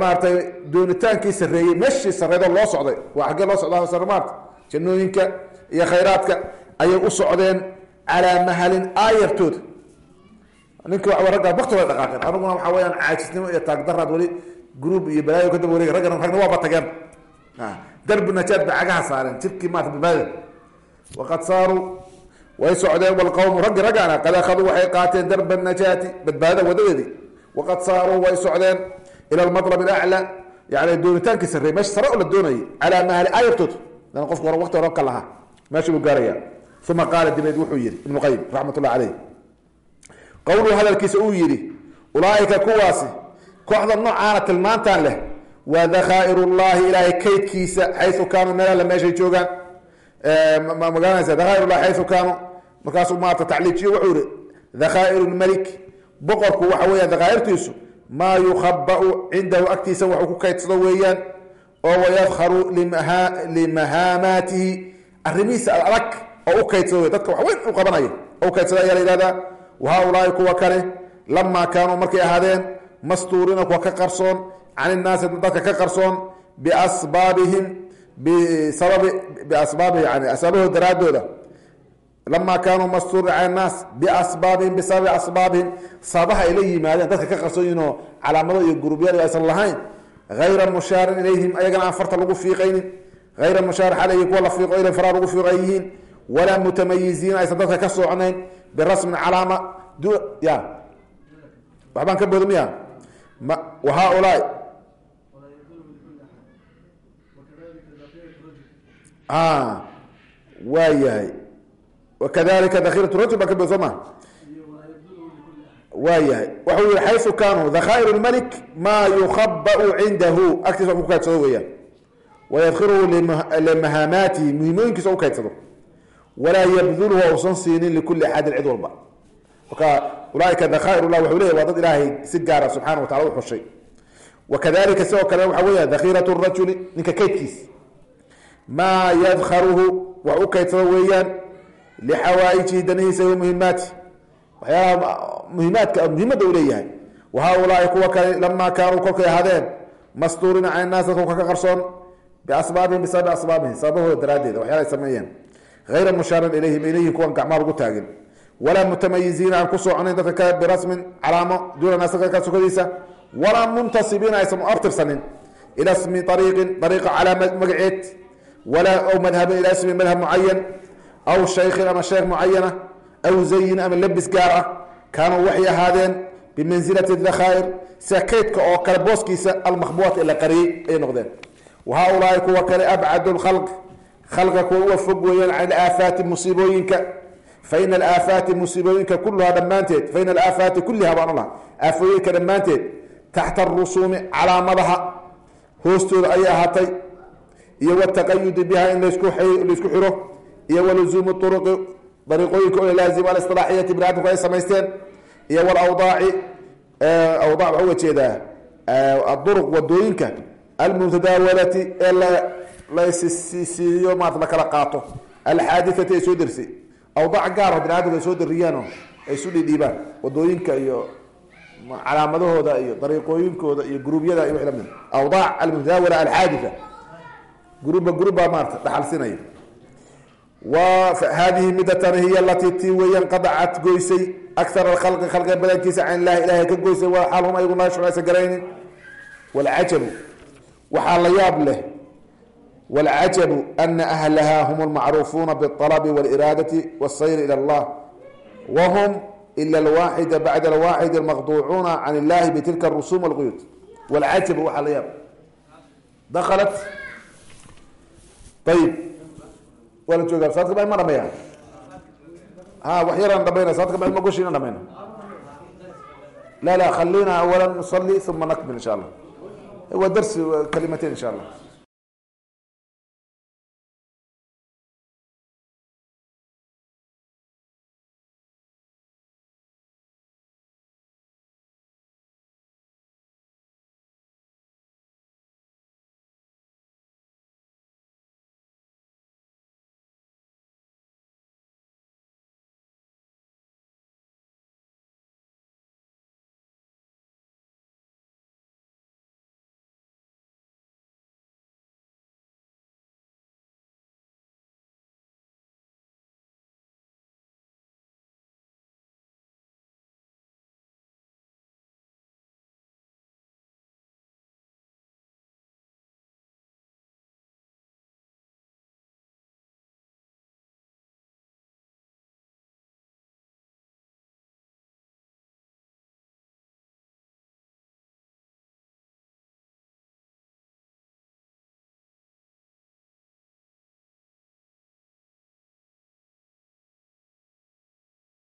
maaratay doonitaankii sarreeyey meeshii sarreedo loo socday waa xaggee loo socdaa sare maarta jannooyinka iyo khayraadka ayay u socdeen calaa mahalin aayartooda ninki waa raggaa bakti way dhaqaaqeen aniguna waxaa weyaan caajisnimo iyo taagdaraad weli gruub iyo balaayo ka daba wareeg raggana ragna waaba tageen. Darbi najaad bay cagaha saareen jirkii maarata badbaadada waqad saaruu way socdeen walqowmu raggi raggaana qad akhaduu waxay qaateen darba najaati badbaadada wadadeedii. Waqad saaruu way socdeen ila almatlab alaclaa yani doonitaankii sarreey meesha sare oo la doonayay calaa mahali aayartood dan qofka hore waqti hore ka lahaa. Meesha buu gaaraya uma qaala dibeed wuxuu yihi ibnu qayim raxmat ullah caleyh qowluhu hadalkiisa uu yidhi ulaaika kuwaasi kooxda noocaana tilmaantaan leh waa dakhaair llahi ilaahay kaydkiisa xayu kaanuu meelala meeshay joogaan. Magaranaysa dakhaair llahi xayu kaanuu. Markaasuu maarata tacliijiyo wuxuu yihi dakhaair lmelik boqorku waxa weeyaan dakhaairtiisu maa yukhabau cindahu agtiisa waxuu ku kaydsado weeyaan oo wayadharu limahaamaatihi. Arrimihiisa adag oo u kaydsado dadka wax weyn u qabanaya oo u kaydsada ayaa la yihahdaa wahaulaai kuwa kale lamaa kaanuu markay ahaadeen mastuuriina kuwa ka qarsoon can innaasi dadka ka qarsoon biasbaabihim bisababi biasbaabihi yani asbaabahood daraadooda lamaa kaanuu mastuuriina can innaas biasbaabihim bisababi asbaabihim sababaha ay la yimaadeen dadka ka qarsoon yihinoo calaamado iyo gurubyada aysan lahayn hayra mushaarin ilayhim ayagana aan farta lagu fiiqaynin hayra mushaar xalay kuwa la walaa mutamayiziina aysan dadka ka socnayn birasmin calaama ya waxbaan ka booda miya ma wahaulaai waa yahay wakadalika dakirat rajul baan ka bood soo ma waa yihi xayu kaanuu dakhaair lmalik maa yukhabau cindahu agtiisa wax ku kaydsado weeyaan wayadkiruhu limahaamaatihi muhimooyinkiisa u kaydsado walaa yabdulhu ausan siinin likuli axadin cid walba. Marka ulaaika dakhaair lah wuxuu leya waa dad ilaahay si gaara subxana wa tacala u xushay. Wakadalika sidoo kale waxa weya dakhirat rajuli ninka kaydkiis. Maa yadkaruhu wax u kaydsado weeyaan lixawaa'ijihi danihiisa wa muhimaati waxyaalaha muhimaadka muhimadda u leeyahay. Wahaulaai kuwa kale lamaa kaanuu kolkay ahaadeen mastuuriina can naas dadka ka qarsoon biasbaabihim bisababi asbaabihim sababahooda daraaddeeda waxyaala sameeyeen hayra mushaaran ilayhim ilayhi kuwan gacmaa lagu taagin walaa mutamayiziina aan ku socnayn dadka ka birasmin calaamo duuna naas ka sokadiisa walaa muntasibiina aysan u abtirsanin ila smi ariiqin ariiqa calaama magaceed walaa aw madhabin ila ismi madhab mucayan aw shaykhin ama sheekh mucayana aw zayin ama lebis gaar ah kaanuu waxay ahaadeen bimansilati dakhaair sida kaydka oo kale booskiisa almakhbuuat ee la qariyey ayay noqdeen wahaulaai kuwa kale abcadu lkhalq khalqa kuwa uga fog weeyaan can alaafaati musiibooyinka faina alaafaati musiibooyinka kuluhaa dhammaanteed faina alaafaati kulliha baan laha aafooyinka dhammaanteed taxta arusuumi calaamadaha hoostooda ayay ahaatay iyo wataqayudi biha in laysku xiro iyo waluzuumu uruqi dariiqooyinka oo laazim alisilaaxiyati bini ay samaysteen iyo walawdaaci awdaac waxaa uga jeedaa aduruq waddooyinka almutadaawalati ee lassisiiyo maarata la kala qaato. Alxaadithati ay soo dersay awdaac gaar oo bini ay soo dariyaanoo ay isu dhidhiibaan waddooyinka iyo calaamadahooda iyo dariiqooyinkooda iyo guruubyada iyo wixii la mid awdaac almutadaawala alxaaditha guruba gurubbaa maarata dhaxalsinaya. Hadihi midatan hiy alatii tii weeyaan qadacat goysay. Akar alkhalqi khalqiga badankiisa can ilahi ilahay ka goysay xaal hum ayagu naashaysa garaynin wlcajabu waxaa la yaab leh wاlcajabu ana ahlaha hum lmacruufuuna bاطalabi wاliraadati wالsayr ilى اllah whm ila اlwaxida bacda اlwaxid اlmaqduucuuna can illahi bitilka الrusum wاlquyud wاlcajabu waxaa la yaab dakalat ayib waa la jooga saadka baa ma dhameeya ha wax yaraan dhamayna saadka baa ma goshina dhamayna la la khalina awala nusali uma nakmil insha allah waa darsi kalimateyn insha allah